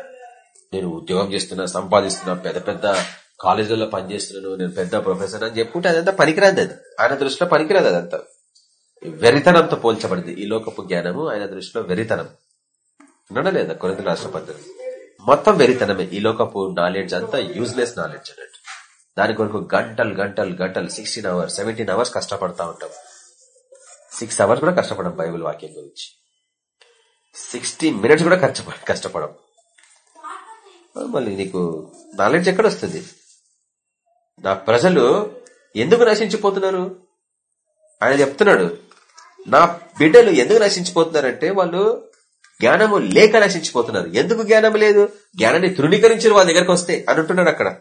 నేను ఉద్యోగం చేస్తున్నా సంపాదిస్తున్నా పెద్ద పెద్ద కాలేజీలో పనిచేస్తున్నాను నేను పెద్ద ప్రొఫెసర్ అని చెప్పుకుంటే అదంతా పనికిరాదు అది. ఆయన దృష్టిలో పనికిరాదు అదంతా. వెరితనంతో పోల్చబడింది. ఈ లోకపు జ్ఞానము ఆయన దృష్టిలో వెరితనం. లేదా? కొరింత రాష్ట్ర పద్ధతి. మొత్తం వెరితనమే. ఈ లోకపు నాలెడ్జ్ అంతా యూజ్లెస్ నాలెడ్జ్ అన్నట్టు. దాని కొరకు గంటలు గంటలు గంటలు సిక్స్టీన్ అవర్స్ సెవెంటీన్ అవర్స్ కష్టపడతా ఉంటాం. సిక్స్ అవర్స్ కూడా కష్టపడం బైబిల్ వాక్యం గురించి. సిక్స్టీ మినిట్స్ కూడా కష్టపడ. కష్టపడం మళ్ళీ నీకు నాలెడ్జ్ ఎక్కడ వస్తుంది? నా ప్రజలు ఎందుకు నశించిపోతున్నారు? ఆయన చెప్తున్నాడు నా బిడ్డలు ఎందుకు నశించిపోతున్నారంటే వాళ్ళు జ్ఞానము లేక నశించిపోతున్నారు. ఎందుకు జ్ఞానం లేదు? జ్ఞానాన్ని తృణీకరించిన వాళ్ళ దగ్గరకు వస్తే అంటున్నాడు అక్కడ.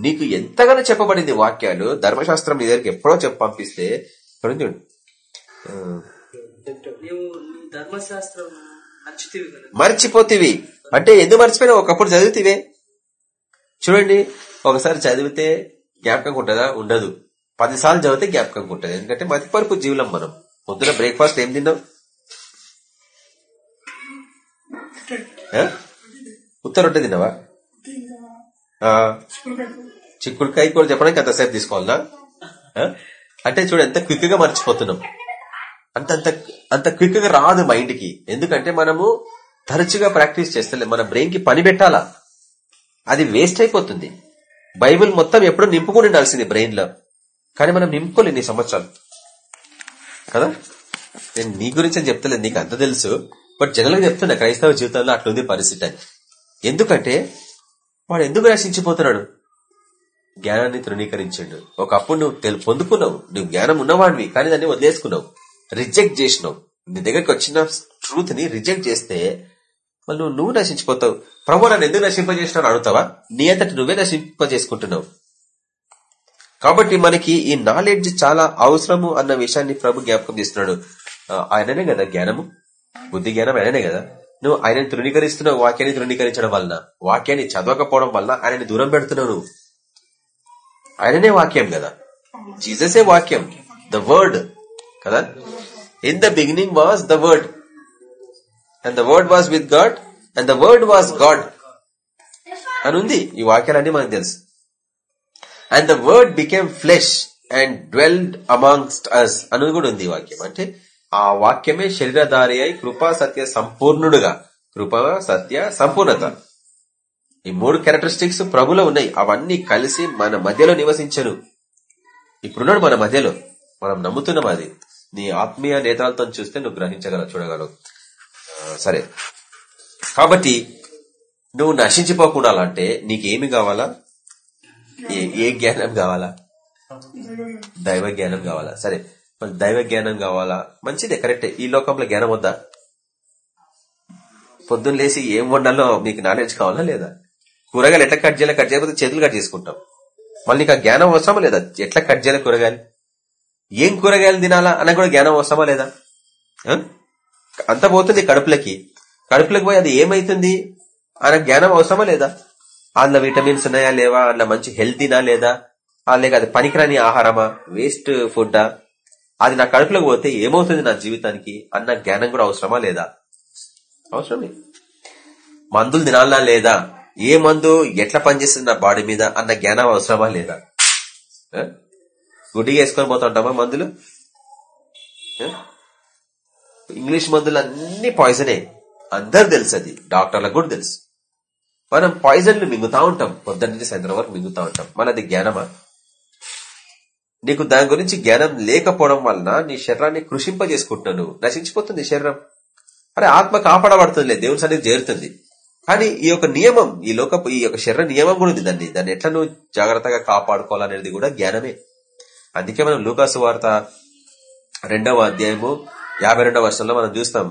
నీకు ఎంతగానో చెప్పబడింది వాక్యాలు ధర్మశాస్త్రం నీ దగ్గరికి ఎప్పుడో చెప్పి పంపిస్తే ధర్మశాస్త్రం కనుక మర్చిపోతివి. అంటే ఎందుకు మర్చిపోయినా ఒకప్పుడు చదివితివే. చూడండి ఒకసారి చదివితే జ్ఞాపకం ఉంటుందా? ఉండదు. పదిసార్లు చదివితే జ్ఞాపకం ఉంటుంది. ఎందుకంటే మతిపరుపు జీవులం మనం. పొద్దున బ్రేక్ఫాస్ట్ ఏం తిన్నాం ఆ? ఉత్తర రొట్టె తిన్నావా చిక్కుడుకాయ కూడా చెప్పడానికి అంతసేపు తీసుకోవాలనా ఆ? అంటే చూడు ఎంత క్విక్గా మర్చిపోతున్నాం. అంత అంత అంత క్విక్గా రాదు మైండ్కి. ఎందుకంటే మనము తరచుగా ప్రాక్టీస్ చేస్తలే మన బ్రెయిన్కి పని పెట్టాలా? అది వేస్ట్ అయిపోతుంది. బైబిల్ మొత్తం ఎప్పుడు నింపుకుని ఉండాల్సింది బ్రెయిన్లో కానీ మనం నింపుకోలేదు నీ సంవత్సరాలు. కదా? నేను నీ గురించి అని చెప్తలేదు నీకు అంత తెలుసు. బట్ జనరల్గా చెప్తున్నా క్రైస్తవ జీవితంలో అట్లుంది పరిస్థితి అని. ఎందుకంటే వాడు ఎందుకు నశించిపోతున్నాడు? జ్ఞానాన్ని తృణీకరించాడు. ఒకప్పుడు నువ్వు పొందుకున్నావు. నువ్వు జ్ఞానం ఉన్నవాడివి కానీ దాన్ని వదిలేసుకున్నావు. రిజెక్ట్ చేసినావు. నీ దగ్గరికి వచ్చిన ట్రూత్ని రిజెక్ట్ చేస్తే మళ్ళీ నువ్వు నశించిపోతావు. ప్రభు నన్ను ఎందుకు నశింపజేసినావు అడుగుతావా? నీ అంతటి నువ్వే నశింపజేసుకుంటున్నావు. కాబట్టి మనకి ఈ నాలెడ్జ్ చాలా అవసరము అన్న విషయాన్ని ప్రభు జ్ఞాపకం చేస్తున్నాడు. ఆయననే కదా జ్ఞానము? బుద్ధి జ్ఞానం ఆయననే కదా? నువ్వు ఆయనని తృణీకరిస్తున్నావు వాక్యాన్ని తృణీకరించడం వలన. వాక్యాన్ని చదవకపోవడం వలన ఆయనని దూరం పెడుతున్నావు ఆయననే వాక్యం కదా? జీససే వాక్యం. ద వర్డ్ కదా? In the beginning was the word and the word was with God and the word was God అని ఉంది ఈ వాక్యాలన్నీ మనకు తెలుసు. And the word became flesh and dwelled amongst us అని కూడా ఉంది వాక్యం. అంటే ఆ వాక్యమే శరీరధారి అయి కృపా సత్య సంపూర్ణుడుగా. కృప సత్య సంపూర్ణత. ఈ మూడు క్యారెక్టరిస్టిక్స్ ప్రభులో ఉన్నాయి. అవన్నీ కలిసి మన మధ్యలో నివసించను. ఇప్పుడున్నాడు మన మధ్యలో. మనం నమ్ముతున్నాం అది. నీ ఆత్మీయ నేతలతో చూస్తే నువ్వు గ్రహించగలవు చూడగలవు. సరే. కాబట్టి నువ్వు నశించిపోకుండా అంటే నీకేమి కావాలా? ఏ ఏ జ్ఞానం కావాలా? దైవ జ్ఞానం కావాలా? సరే. మరి దైవ జ్ఞానం కావాలా? మంచిదే కరెక్టే. ఈ లోకంలో జ్ఞానం వద్దా? పొద్దున్న లేసి ఏం వండాలో నీకు నాలెడ్జ్ కావాలా లేదా? కూరగాయలు ఎట్లా కట్ చేయాలి కట్ చేయకపోతే చేతులు కట్ చేసుకుంటాం. మళ్ళీ నీకు ఆ జ్ఞానం అవసరమా లేదా? ఎట్లా కట్ చేయాలి కూరగాయలు? ఏం కూరగాయలు తినాలా అన్న కూడా జ్ఞానం వస్తామా లేదా? అంత పోతుంది కడుపులకి. కడుపులకు పోయి అది ఏమైతుంది? అన్న జ్ఞానం అవసరమా లేదా? అందులో విటమిన్స్ ఉన్నాయా లేవా? అందులో మంచి హెల్తీనా లేదా? లేక అది పనికిరాని ఆహారమా? వేస్ట్ ఫుడ్డా? అది నా కడుపులోకి పోతే ఏమవుతుంది నా జీవితానికి? అన్న జ్ఞానం కూడా అవసరమా లేదా? అవసరమే. మందులు తినాలనా లేదా? ఏ మందు ఎట్లా పనిచేస్తుంది నా బాడీ మీద? అన్న జ్ఞానం అవసరమా లేదా? గుడ్డిగా వేసుకొని పోతుంటామా మందులు? ఇంగ్లీష్ మందులు అన్ని పాయిజనే అందరు తెలుసు అది. డాక్టర్లకు కూడా తెలుసు. మనం పాయిజన్లు మింగుతా ఉంటాం. పొద్దున్నే నుంచి సాయంత్రం వరకు మింగుతా ఉంటాం. మనది జ్ఞానమా? నీకు దాని గురించి జ్ఞానం లేకపోవడం వలన నీ శరీరాన్ని కృషింపజేసుకుంటున్నావు నువ్వు నశించిపోతుంది శరీరం. అరే ఆత్మ కాపాడబడుతుంది దేవుని సన్నిధి చేరుతుంది. కానీ ఈ యొక్క నియమం ఈ లోకపు ఈ యొక్క శరీర నియమం కూడా ఉంది దాన్ని. దాన్ని ఎట్లా నువ్వు జాగ్రత్తగా కాపాడుకోవాలనేది కూడా జ్ఞానమే. అందుకే మనం లూకాసు వార్త రెండవ అధ్యాయము యాభై రెండవ వర్షంలో మనం చూస్తాం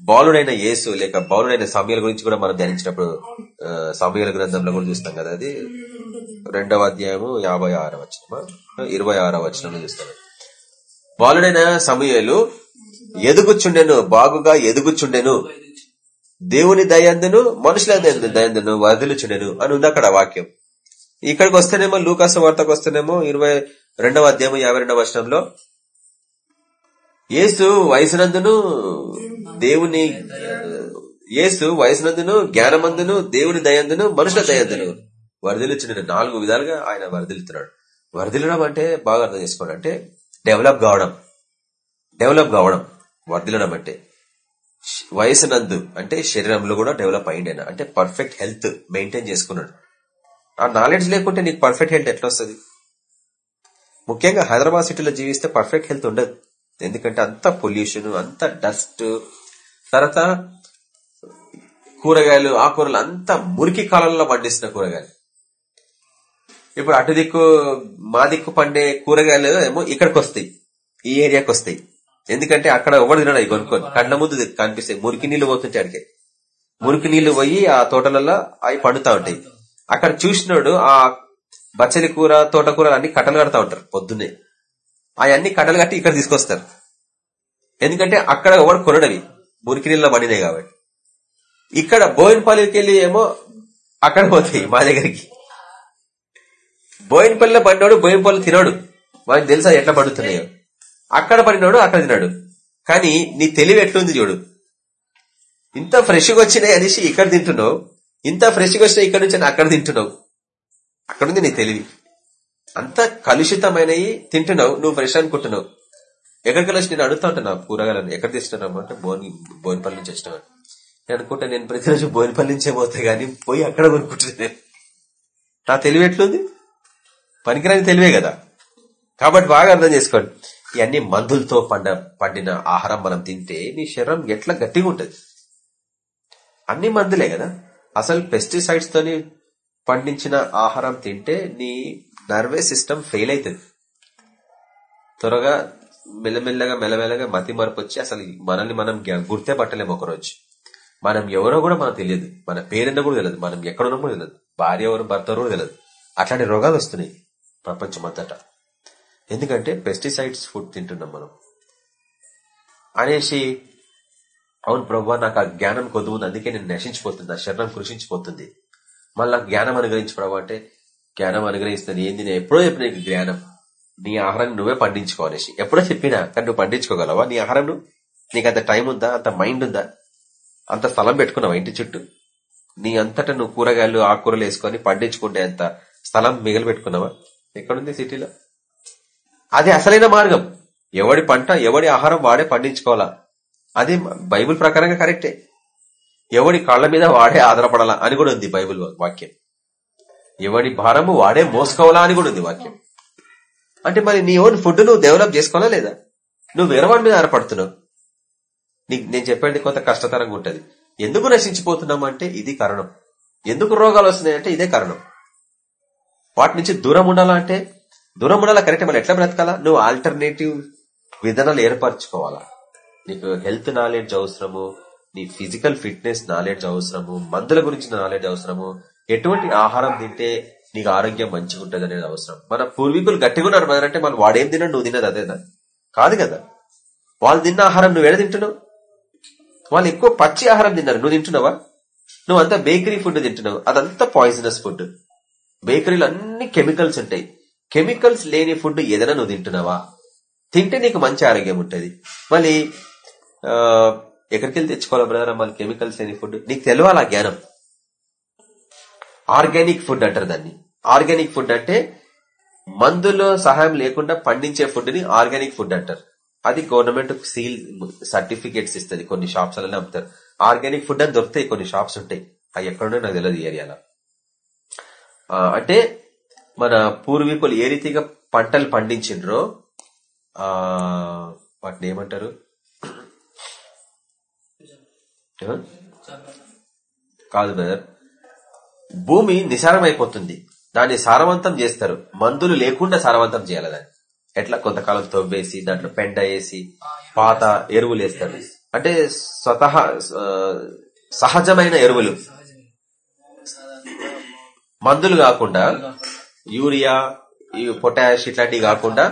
బాలుడైన యేసు లేక బాలుడైన సమయాల గురించి కూడా మనం ధ్యానించినప్పుడు ఆ, సమయాల గ్రంథంలో కూడా చూస్తాం కదా అది. రెండవ అధ్యాయము యాభై ఆరో వచనమా? ఇరవై ఆరో వచనంలో చూస్తాం. బాలుడైన సమయాలు ఎదుగుచుండెను బాగుగా ఎదుగుచుండెను దేవుని దయందును మనుషుల దయందును వదిలిచుండెను అని ఉంది అక్కడ వాక్యం. ఇక్కడికి వస్తేనేమో లూకాస వార్తకు వస్తేనేమో ఇరవై రెండవ అధ్యాయం యాభై రెండవ వర్షంలో యేసు వయసునందును దేవుని యేసు వయసునందును జ్ఞానమందును దేవుని దయందును మనుషుల దయందును. వరదలిచ్చిన నాలుగు విధాలుగా ఆయన వరదలుతున్నాడు వరదలడం అంటే బాగా అర్థం చేసుకోండి అంటే డెవలప్ కావడం. డెవలప్ కావడం. వరదలడం అంటే వయసు నందు అంటే శరీరంలో కూడా డెవలప్ అయ్యిండేనా అంటే పర్ఫెక్ట్ హెల్త్ మెయింటైన్ చేసుకున్నాడు. ఆ నాలెడ్జ్ లేకుంటే నీకు పర్ఫెక్ట్ హెల్త్ ఎట్లా వస్తుంది? ముఖ్యంగా హైదరాబాద్ సిటీలో జీవిస్తే పర్ఫెక్ట్ హెల్త్ ఉండదు. ఎందుకంటే అంత పొల్యూషన్ అంత డస్ట్ తర్వాత కూరగాయలు ఆకూరలు అంత మురికి కాలంలో పండిస్తున్న కూరగాయలు. ఇప్పుడు అటు దిక్కు మా దిక్కు పండే కూరగాయలు ఏమో ఇక్కడికి వస్తాయి. ఈ ఏరియాకి వస్తాయి. ఎందుకంటే అక్కడ ఎవరు తినడు అవి కళ్ళ ముందు కనిపిస్తాయి. మురికి నీళ్ళు పోతుంటాయి అడిగే మురికి నీళ్ళు పోయి ఆ తోటలలో అవి పండుతా ఉంటాయి. అక్కడ చూసినోడు ఆ బచ్చలి కూర తోటకూర అన్ని కట్టలు కడతా ఉంటారు పొద్దున్నే. అవన్నీ కట్టలు కట్టి ఇక్కడ తీసుకొస్తారు. ఎందుకంటే అక్కడ ఎవరు కొనడవి. మురికి నీళ్ళ పడినాయి కాబట్టి. ఇక్కడ బోయినపల్లికి వెళ్ళి ఏమో అక్కడ పోతాయి మా దగ్గరికి. బోయినపల్లిలో పడినోడు బోయినపల్లి తినడు. వాడికి తెలుసా ఎట్లా పడుతున్నాయో. అక్కడ పడినోడు అక్కడ తిన్నాడు కానీ నీ తెలివి ఎట్లుంది చూడు. ఇంత ఫ్రెష్గా వచ్చినాయి అనేసి ఇక్కడ తింటున్నావు. ఇంత ఫ్రెష్గా వచ్చినాయి ఇక్కడ నుంచి అక్కడ తింటున్నావు. అక్కడుంది నీ తెలివి. అంత కలుషితమైనవి తింటున్నావు నువ్వు ఫ్రెష్ అనుకుంటున్నావు. ఎక్కడికి వచ్చి నేను అడుగుతా ఉంటాను కూరగాయలను? ఎక్కడ తెచ్చినావు అంటే బోని బోనిపల్లి నుంచి వచ్చినావు నేను అనుకుంటా నేను ప్రతిరోజు బోనిపల్లి నుంచే పోతే గానీ పోయి అక్కడ కొనుక్కుంటున్నాను. నా తెలివి ఎట్లుంది? పనికిరాని తెలివే కదా. కాబట్టి బాగా అర్థం చేసుకోండి. ఇవన్నీ మందులతో పండ పండిన ఆహారం మనం తింటే నీ శరీరం ఎట్లా గట్టిగా ఉంటుంది అన్ని మందులే కదా. అసలు పెస్టిసైడ్స్ తోని పండించిన ఆహారం తింటే నీ నర్వస్ సిస్టమ్ ఫెయిల్ అవుతుంది త్వరగా మెల్లమెల్లగా మెల్లమెల్లగా మతి మరపు వచ్చి అసలు మనల్ని మనం గుర్తే పట్టలేము ఒకరోజు. మనం ఎవరో కూడా మనకు తెలియదు. మన పేరెన్నో కూడా తెలియదు. మనం ఎక్కడున్నామో తెలియదు. భార్య ఎవరు భర్త ఎవరు తెలియదు. అట్లాంటి రోగాలు వస్తున్నాయి ప్రపంచం అంతటా. ఎందుకంటే పెస్టిసైడ్స్ ఫుడ్ తింటున్నాం మనం. అనేసి అవును ప్రభు నాకు ఆ జ్ఞానం కొద్దు అందుకే నేను నశించిపోతుంది ఆ శరణం కృషించిపోతుంది. మళ్ళా జ్ఞానం అనుగ్రహించు ప్రభు అంటే జ్ఞానం అనుగ్రహిస్తుంది ఏంది? నేను ఎప్పుడో చెప్పిన నీకు జ్ఞానం. నీ ఆహారాన్ని నువ్వే పండించుకోవాలేసి ఎప్పుడో చెప్పినా కానీ నువ్వు పండించుకోగలవా? నీ ఆహారం నీకు అంత టైం ఉందా? అంత మైండ్ ఉందా? అంత స్థలం పెట్టుకున్నావా ఇంటి చుట్టూ? నీ అంతటా నువ్వు కూరగాయలు ఆకుకూరలు వేసుకొని పండించుకుంటే అంత స్థలం మిగిలి పెట్టుకున్నావా ఎక్కడుంది సిటీలో? అది అసలైన మార్గం. ఎవడి పంట ఎవడి ఆహారం వాడే పండించుకోవాలా? అది బైబుల్ ప్రకారంగా కరెక్టే. ఎవడి కాళ్ళ మీద వాడే ఆధారపడాలా అని కూడా ఉంది బైబుల్ వాక్యం. ఎవడి భారము వాడే మోసుకోవాలా అని కూడా ఉంది వాక్యం. అంటే మరి నీ ఓన్ ఫుడ్ నువ్వు డెవలప్ చేసుకోవాలా లేదా? నువ్వు వేరే వాడి మీద ఆధారపడుతున్నావు. నీకు నేను చెప్పేది కొంత కష్టతరంగా ఉంటుంది. ఎందుకు నశించిపోతున్నాం అంటే ఇది కారణం. ఎందుకు రోగాలు వస్తున్నాయంటే ఇదే కారణం. వాటి నుంచి దూరం ఉండాలా అంటే దూరం ఉండాలా కరెక్ట్ మనం ఎట్లా బ్రతకాలా? నువ్వు ఆల్టర్నేటివ్ విధానాలు ఏర్పరచుకోవాలా? నీకు హెల్త్ నాలెడ్జ్ అవసరము నీ ఫిజికల్ ఫిట్నెస్ నాలెడ్జ్ అవసరము మందుల గురించి నాలెడ్జ్ అవసరము ఎటువంటి ఆహారం తింటే నీకు ఆరోగ్యం మంచిగా ఉంటుంది అనేది అవసరం. మన పూర్వీకులు గట్టిగా ఉన్నారు మన అంటే మనం వాడేం తిన్నాడు నువ్వు తిన్నది అదేనా కాదు కదా. వాళ్ళు తిన్న ఆహారం నువ్వు ఎడ తింటున్నావు? వాళ్ళు ఎక్కువ పచ్చి ఆహారం తిన్నారు నువ్వు తింటున్నావా? నువ్వు అంతా బేకరీ ఫుడ్ తింటున్నావు అదంతా పాయిజనస్ ఫుడ్ బేకరీలో అన్ని కెమికల్స్ ఉంటాయి. కెమికల్స్ లేని ఫుడ్ ఏదైనా నువ్వు తింటున్నావా? తింటే నీకు మంచి ఆరోగ్యం ఉంటుంది. మళ్ళీ ఎక్కడికి వెళ్ళి తెచ్చుకోవాలి బ్రదర్ మళ్ళీ కెమికల్స్ లేని ఫుడ్ నీకు తెలియాలా జ్ఞానం? ఆర్గానిక్ ఫుడ్ అంటారు దాన్ని. ఆర్గానిక్ ఫుడ్ అంటే మందులో సహాయం లేకుండా పండించే ఫుడ్ని ఆర్గానిక్ ఫుడ్ అంటారు. అది గవర్నమెంట్ సీల్ సర్టిఫికేట్స్ ఇస్తుంది. కొన్ని షాప్స్ అలా అమ్ముతారు. ఆర్గానిక్ ఫుడ్ అని దొరుకుతాయి కొన్ని షాప్స్ ఉంటాయి. అవి ఎక్కడున్నా నాకు తెలియదు ఏరియాలో. అంటే మన పూర్వీకులు ఏ రీతిగా పంటలు పండించిండ్రో వాటిని ఏమంటారు? కాదు బ్రదర్. భూమి నిసారం అయిపోతుంది దాన్ని సారవంతం చేస్తారు. మందులు లేకుండా సారవంతం చేయాలి దాన్ని. ఎట్లా? కొంతకాలం తవ్వేసి దాంట్లో పెండ వేసి పాత ఎరువులు వేస్తారు. అంటే స్వతహా సహజమైన ఎరువులు. మందులు కాకుండా యూరియా ఈ పొటాష్ ఇట్లాంటివి కాకుండా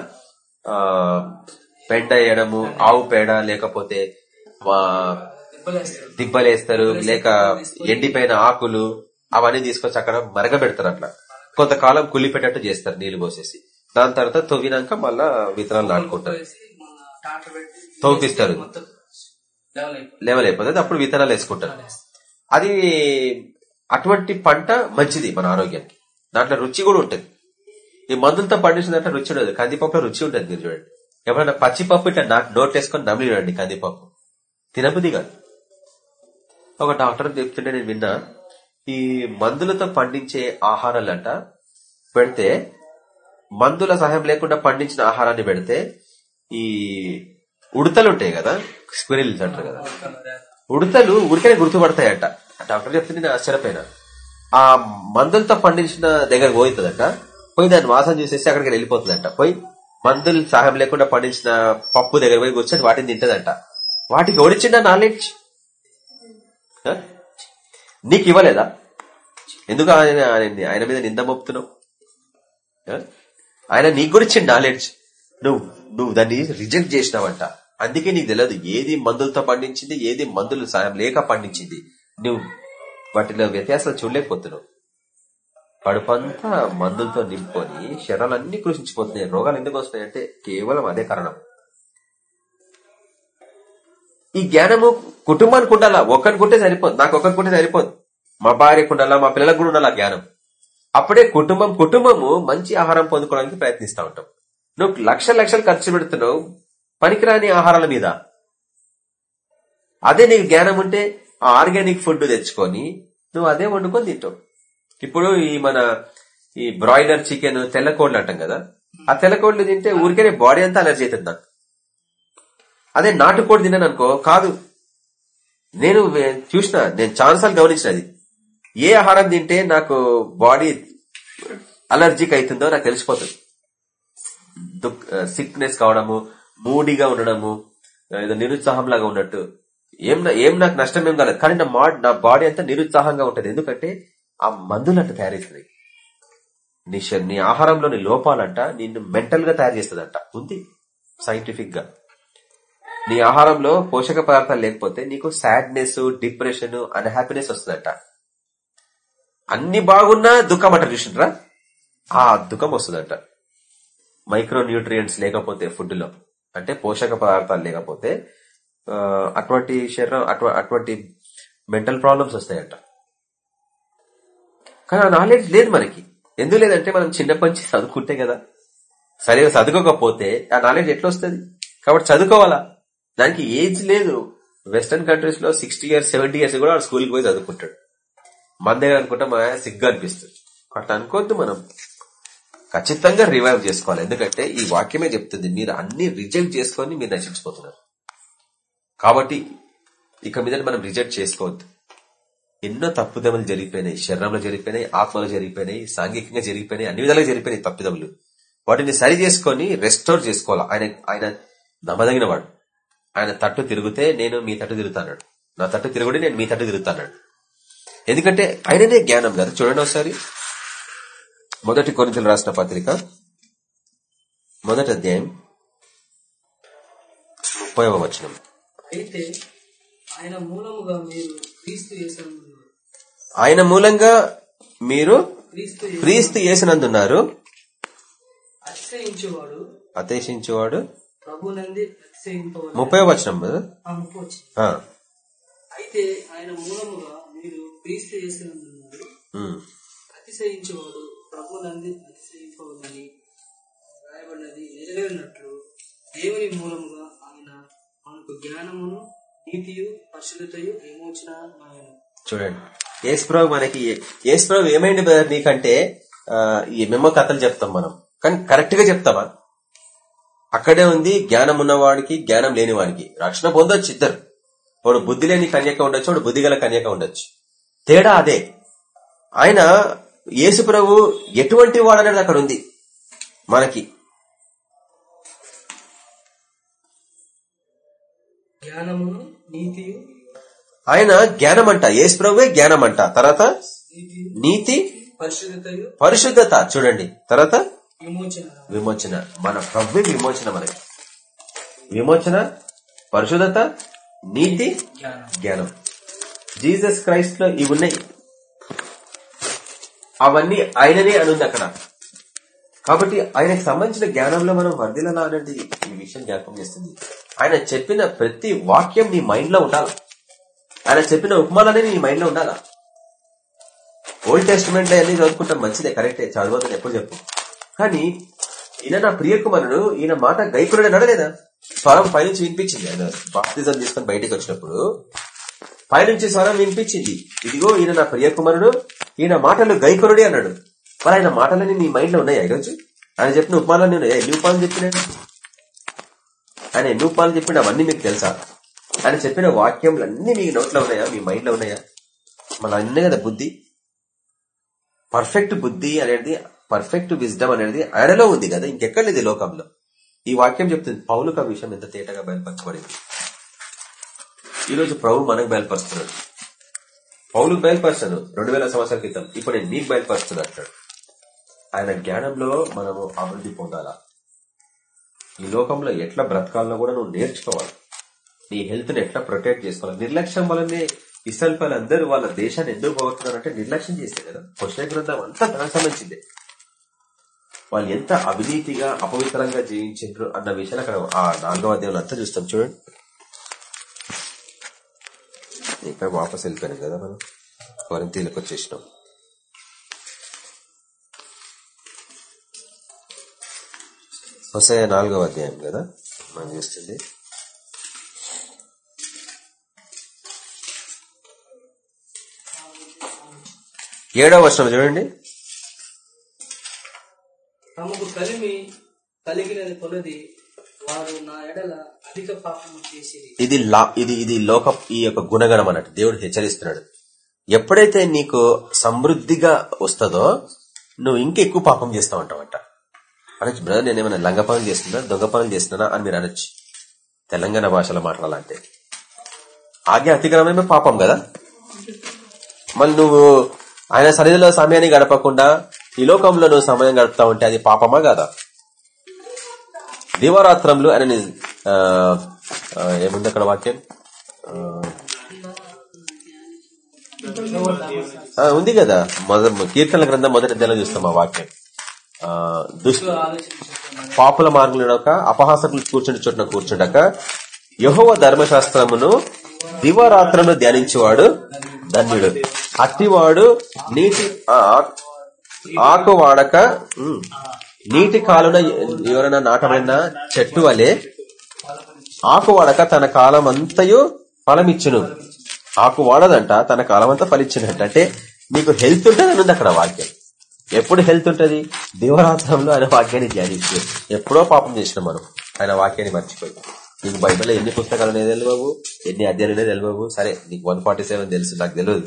పెంట పెండ వేయడము ఆవు పేడ లేకపోతే దిబ్బలేస్తారు. లేక ఎండిపోయిన ఆకులు అవన్నీ తీసుకొచ్చి అక్కడ మరగబెడతారు అట్లా. కొంతకాలం కులిపెట్టట్టు చేస్తారు నీళ్ళు పోసేసి. దాని తర్వాత తవ్వినాక మళ్ళా విత్తనాలు నాటుకుంటారు. తవ్విస్తారు. లెవెల్ అయిపోతుంది. అప్పుడు విత్తనాలు వేసుకుంటారు. అది అటువంటి పంట మంచిది మన ఆరోగ్యానికి. దాంట్లో రుచి కూడా ఉంటుంది. ఈ మందులతో పండించిన దాంట్లో రుచి ఉండదు. కందిపప్పులో రుచి ఉంటుంది మీరు చూడండి. ఎప్పుడైనా పచ్చిపప్పు ఇట్లా నాకు నోట్ వేసుకొని నమిలి చూడండి కందిపప్పు. తినబుద్ధి కాదు. ఒక డాక్టర్ చెప్తుంటే నేను విన్నా ఈ మందులతో పండించే ఆహారాలంట పెడితే మందుల సహాయం లేకుండా పండించిన ఆహారాన్ని పెడితే ఈ ఉడతలు ఉంటాయి కదా స్క్విరిల్స్ అంటారు కదా. ఉడతలు ఉడికనే గుర్తుపడతాయట. డాక్టర్ చెప్తే నేను ఆశ్చర్యపోయినా. ఆ మందులతో పండించిన దగ్గర పోతుందంట పోయి దాన్ని వాసన చూసేసి అక్కడికి వెళ్ళిపోతుందంట. పోయి మందులు సహాయం లేకుండా పండించిన పప్పు దగ్గర పోయి కూర్చొని వాటిని తింటదంట. వాటికి ఓడిచిండ నాలెడ్జ్? నీకు ఇవ్వలేదా ఎందుకు ఆయన ఆయన- మీద నింద మోపుతున్నావు? ఆయన నీ గురించి నాలెడ్జ్. నువ్వు నువ్వు దాన్ని రిజెక్ట్ చేసినావంట. అందుకే నీకు తెలియదు ఏది మందులతో పండించింది ఏది మందులు సాయం లేక పండించింది. నువ్వు వాటిలో వ్యత్యాసాలు చూడలేకపోతున్నావు. కడుపంతా మందులతో నింపుకొని శరీరాలన్నీ కృషించిపోతున్నాయి. రోగాలు ఎందుకు వస్తున్నాయి అంటే కేవలం అదే కారణం. ఈ జ్ఞానము కుటుంబానికి ఉండాలా? ఒక్కనుకుంటే సరిపోదు. నాకు ఒక్కనుకుంటే సరిపోదు. మా భార్యకు ఉండాలా? మా పిల్లలకు కూడా ఉండాలా జ్ఞానం? అప్పుడే కుటుంబం కుటుంబము మంచి ఆహారం పొందుకోవడానికి ప్రయత్నిస్తూ ఉంటాం. నువ్వు లక్ష లక్షలు ఖర్చు పెడుతున్నావు పనికిరాని ఆహారాల మీద. అదే నీకు జ్ఞానం ఉంటే ఆ ఆర్గానిక్ ఫుడ్ తెచ్చుకొని నువ్వు అదే వండుకొని తింటావు. ఇప్పుడు ఈ మన ఈ బ్రాయిలర్ చికెన్ తెల్లకోళ్ళు అంటాం కదా? ఆ తెల్లకోళ్ళు తింటే ఊరికే బాడీ అంతా అలర్జీ అవుతుంది నాకు. అదే నాటుకోడి తిన్నాను అనుకో కాదు. నేను చూసిన నేను చాలాసార్లు గమనించినది. ఏ ఆహారం తింటే నాకు బాడీ అలర్జీకి అవుతుందో నాకు తెలిసిపోతుంది. సిక్నెస్ కావడము మూడీగా ఉండడము ఏదో నిరుత్సాహంలాగా ఉన్నట్టు. ఏం నా- ఏం నాకు నష్టం ఏం కాలేదు. కానీ నా మా- నా బాడీ అంతా నిరుత్సాహంగా ఉంటుంది. ఎందుకంటే ఆ మందులు తయారవుతుంది నీ నీ ఆహారంలోని లోపాలంట నిన్ను మెంటల్గా తయారు చేస్తుందంట. ఉంది. సైంటిఫిక్గా నీ ఆహారంలో పోషక పదార్థాలు లేకపోతే నీకు సాడ్నెస్ డిప్రెషన్ అన్హ్యాపీనెస్ వస్తుందంట. అన్ని బాగున్నా దుఃఖం అంట చూసిండ్రా ఆ దుఃఖం వస్తుందంట. మైక్రో న్యూట్రియంట్స్ లేకపోతే ఫుడ్లో అంటే పోషక పదార్థాలు లేకపోతే అటువంటి శరీరం అటువంటి మెంటల్ ప్రాబ్లమ్స్ వస్తాయంట. కానీ ఆ నాలెడ్జ్ లేదు మనకి. ఎందుకు లేదంటే మనం చిన్నప్పటి నుంచి చదువుకుంటే కదా. సరిగా చదువుకోకపోతే ఆ నాలెడ్జ్ ఎట్లా వస్తుంది? కాబట్టి చదువుకోవాలా? దానికి ఏజ్ లేదు. వెస్టర్న్ కంట్రీస్లో సిక్స్టీ ఇయర్స్ సెవెంటీ ఇయర్స్ కూడా వాడు స్కూల్కి పోయి చదువుకుంటాడు. మన దగ్గర అనుకుంటే మా సిగ్గు అనిపిస్తుంది. అట్లా అనుకోవద్దు మనం. ఖచ్చితంగా రివైవ్ చేసుకోవాలి. ఎందుకంటే ఈ వాక్యమే చెప్తుంది మీరు అన్ని రిజెక్ట్ చేసుకొని మీరు నశించిపోతున్నారు. కాబట్టి ఇక మీద మనం రిజెక్ట్ చేసుకోవద్దు. ఎన్నో తప్పుదములు జరిగిపోయినాయి. శరీరంలో జరిగిపోయినాయి ఆత్మలో జరిగిపోయినాయి సాంఘికంగా జరిగిపోయినాయి అన్ని విధాలుగా జరిగిపోయినాయి తప్పిదములు వాటిని సరి చేసుకొని రెస్టోర్ చేసుకోవాలి. ఆయన ఆయన నమ్మదగిన వాడు ఆయన తట్టు తిరిగితే నేను మీ తట్టు తిరుగుతాడు నా తట్టు తిరుగుడి నేను మీ తట్టు తిరుగుతాడు ఎందుకంటే ఆయననే జ్ఞానం కదా చూడండి ఒకసారి. మొదటి కొరింతలు రాసిన పత్రిక. మొదటి అధ్యాయం. ముప్పై వచనం. అయితే ఆయన మూలముగా మీరు క్రీస్తు యేసునందు ఆయన మూలంగా మీరు క్రీస్తు చేసినందున్నారు అతిశయించువాడు అతేషించేవాడు ప్రభునంది. ముప్పై వచనం అయితే ఆయన మూలముగా మీరు క్రీస్తు యేసునందున్నారు ఉమ్. అతిశయించువాడు ప్రభునంది అతిశయింపవలని రాయబడినది నెరవేరినట్లు దేవుని మూలముగా ఆయన మనకు జ్ఞానమును నీతియు పరిశుద్ధతయు విమోచన ఆయన చూడండి. యేసుప్రభు మనకి యేసుప్రభు ఏమైంది బ్రదర్ నీకంటే? ఈ మెమ్మ కథలు చెప్తాం మనం. కానీ కరెక్ట్గా చెప్తామా అక్కడే ఉంది జ్ఞానం ఉన్నవాడికి జ్ఞానం లేని వాడికి రక్షణ పొందొచ్చు ఇద్దరు. వాడు బుద్ధి లేని కన్యక ఉండొచ్చు వాడు బుద్ధి గల కన్యక ఉండొచ్చు. తేడా అదే. ఆయన యేసు ప్రభు ఎటువంటి వాడనేది అక్కడ ఉంది. మనకి. ఆయన జ్ఞానం అంట యేసు ప్రభువే జ్ఞానం అంట తర్వాత? నీతి పరిశుద్ధత. చూడండి. తర్వాత? విమోచన. విమోచన. మన ప్రభు విమోచన మనకి. విమోచన పరిశుద్ధత నీతి జ్ఞానం. జీసస్ క్రైస్ట్లో ఇవి ఉన్నాయి. అవన్నీ ఆయననే అనుంది అక్కడ. కాబట్టి ఆయనకు సంబంధించిన జ్ఞానంలో మనం వర్ధిల్లాలా అనేది ఈ విషయం జ్ఞాపకం చేస్తుంది. ఆయన చెప్పిన ప్రతి వాక్యం నీ మైండ్లో ఉండాలి? ఆయన చెప్పిన ఉపమానాలనే నీ మైండ్లో ఉండాలా? ఓల్డ్ టెస్ట్మెంట్ అన్ని చదువుకుంటాం మంచిదే కరెక్టే చదవద్దని ఎప్పుడు చెప్పు. కానీ ఈయన నా ప్రియకుమారుడు ఈయన మాట గైకురుడు అడలేదా స్వరం పైనుంచి వినిపించింది. ఆయన బాప్తిజం తీసుకొని బయటకు వచ్చినప్పుడు పైనుంచి స్వరం వినిపించింది. ఇదిగో ఈయన నా ప్రియకుమారుడు ఈయన మాటలు గైకురుడే అన్నాడు. మరి ఆయన మాటలన్నీ నీ మైండ్లో ఉన్నాయా ఈరోజు? ఆయన చెప్పిన ఉపాలన్నీ ఉన్నాయా? ఎన్ని ఉపాలు చెప్పినాడు ఆయన ఎన్ని ఉపాలు చెప్పిండు అవన్నీ మీకు తెలుసా? ఆయన చెప్పిన వాక్యములు అన్ని మీ నోట్లో ఉన్నాయా? మీ మైండ్లో ఉన్నాయా? మన అన్నీ కదా బుద్ధి. పర్ఫెక్ట్ బుద్ధి అనేది పర్ఫెక్ట్ విజ్డమ్ అనేది ఆయనలో ఉంది కదా ఇంకెక్కడ లేదు లోకంలో? ఈ వాక్యం చెప్తుంది పౌలకు ఆ విషయం ఎంత తేటగా బయలుపరచబడింది. ఈ రోజు ప్రభు మనకు బయలుపరుస్తున్నాడు. పౌలుకు బయలుపరచాను రెండు వేల సంవత్సరాల క్రితం. ఇప్పుడు నేను నీకు బయలుపరుస్తున్నాడు ఆయన జ్ఞానంలో మనము అభివృద్ధి పొందాలా? ఈ లోకంలో ఎట్లా బ్రతకాలనో కూడా నువ్వు నేర్చుకోవాలి. నీ హెల్త్ని ఎట్లా ప్రొటెక్ట్ చేసుకోవాలి? నిర్లక్ష్యం వల్లనే ఇసల్పాలందరూ వాళ్ళ దేశాన్ని ఎందుకు పోగొట్టున్నారంటే నిర్లక్ష్యం చేస్తే కదా. పుష్ణ గ్రంథం అంతా దానికి సంబంధించింది. వాళ్ళు ఎంత అవినీతిగా అపవిత్రంగా జీవించారు అన్న విషయాలు అక్కడ ఆ నాలుగవ అధ్యాయంలో అంతా చూస్తాం. చూడండి. ఇక్కడ వాపస్ వెళ్ళిపోయాం కదా మనం. కొరింతీలకు వచ్చేసినాం. హొసయ నాలుగవ అధ్యాయం కదా మనం చూస్తుంది. ఏడవ వర్షం చూడండి. కలిమి కలిగినది కొలది వారు నా ఎడల అధిక పాపము చేసి ఇది లా ఇది ఇది లోక ఈ యొక్క గుణగణం అన్నట్టు దేవుడు హెచ్చరిస్తున్నాడు. ఎప్పుడైతే నీకు సమృద్ధిగా వస్తుందో నువ్వు ఇంకెక్కువ పాపం చేస్తా అంటావంట. అనొచ్చు బ్రదర్ నేను ఏమైనా లంగ పనులు చేస్తున్నా దొంగ పనులు చేస్తున్నా అని మీరు అనొచ్చు. తెలంగాణ భాషలో మాట్లాడాలంటే ఆజ్ఞ అతిక్రమమే పాపం కదా? మళ్ళీ నువ్వు ఆయన సన్నిధిలో సమయాన్ని గడపకుండా ఈ లోకంలో నువ్వు సమయం గడుపుతా ఉంటే అది పాపమా కదా? దివారాత్రంలో ఆయన ఏముంది అక్కడ వాక్యం? ఆ, ఉంది కదా. మొద కీర్తన గ్రంథం మొదటి నెల చూస్తాం ఆ వాక్యం. ఆ, పాపుల మార్గులక అపహాసకులు కూర్చుని చోటున కూర్చుండక యహోవ ధర్మశాస్త్రమును దివరాత్రంలో ధ్యానించేవాడు ధన్యుడు. అట్టివాడు నీటి ఆ- ఆకు వాడక నీటి కాలున ఎవరైనా నాటబడిన చెట్టు వలె ఆకు వాడక తన కాలం అంతయు ఫలమిచ్చును. ఆకు వాడదంట తన కాలం అంతా ఫలిచ్చినట్టు. అంటే నీకు హెల్త్ ఉంటుంది అని అక్కడ వాక్యం. ఎప్పుడు హెల్త్ ఉంటది? దివరాత్రంలో ఆయన వాక్యాన్ని ధ్యానించు ఎప్పుడో పాపం చేసిన మనం. ఆయన వాక్యాన్ని మర్చిపోయి. నీకు బైబిల్లో ఎన్ని పుస్తకాలు అనేది తెలియవు ఎన్ని అధ్యాయులు అనేది తెలియవు సరే నీకు వన్ ఫార్టీ సెవెన్ తెలుసు నాకు తెలియదు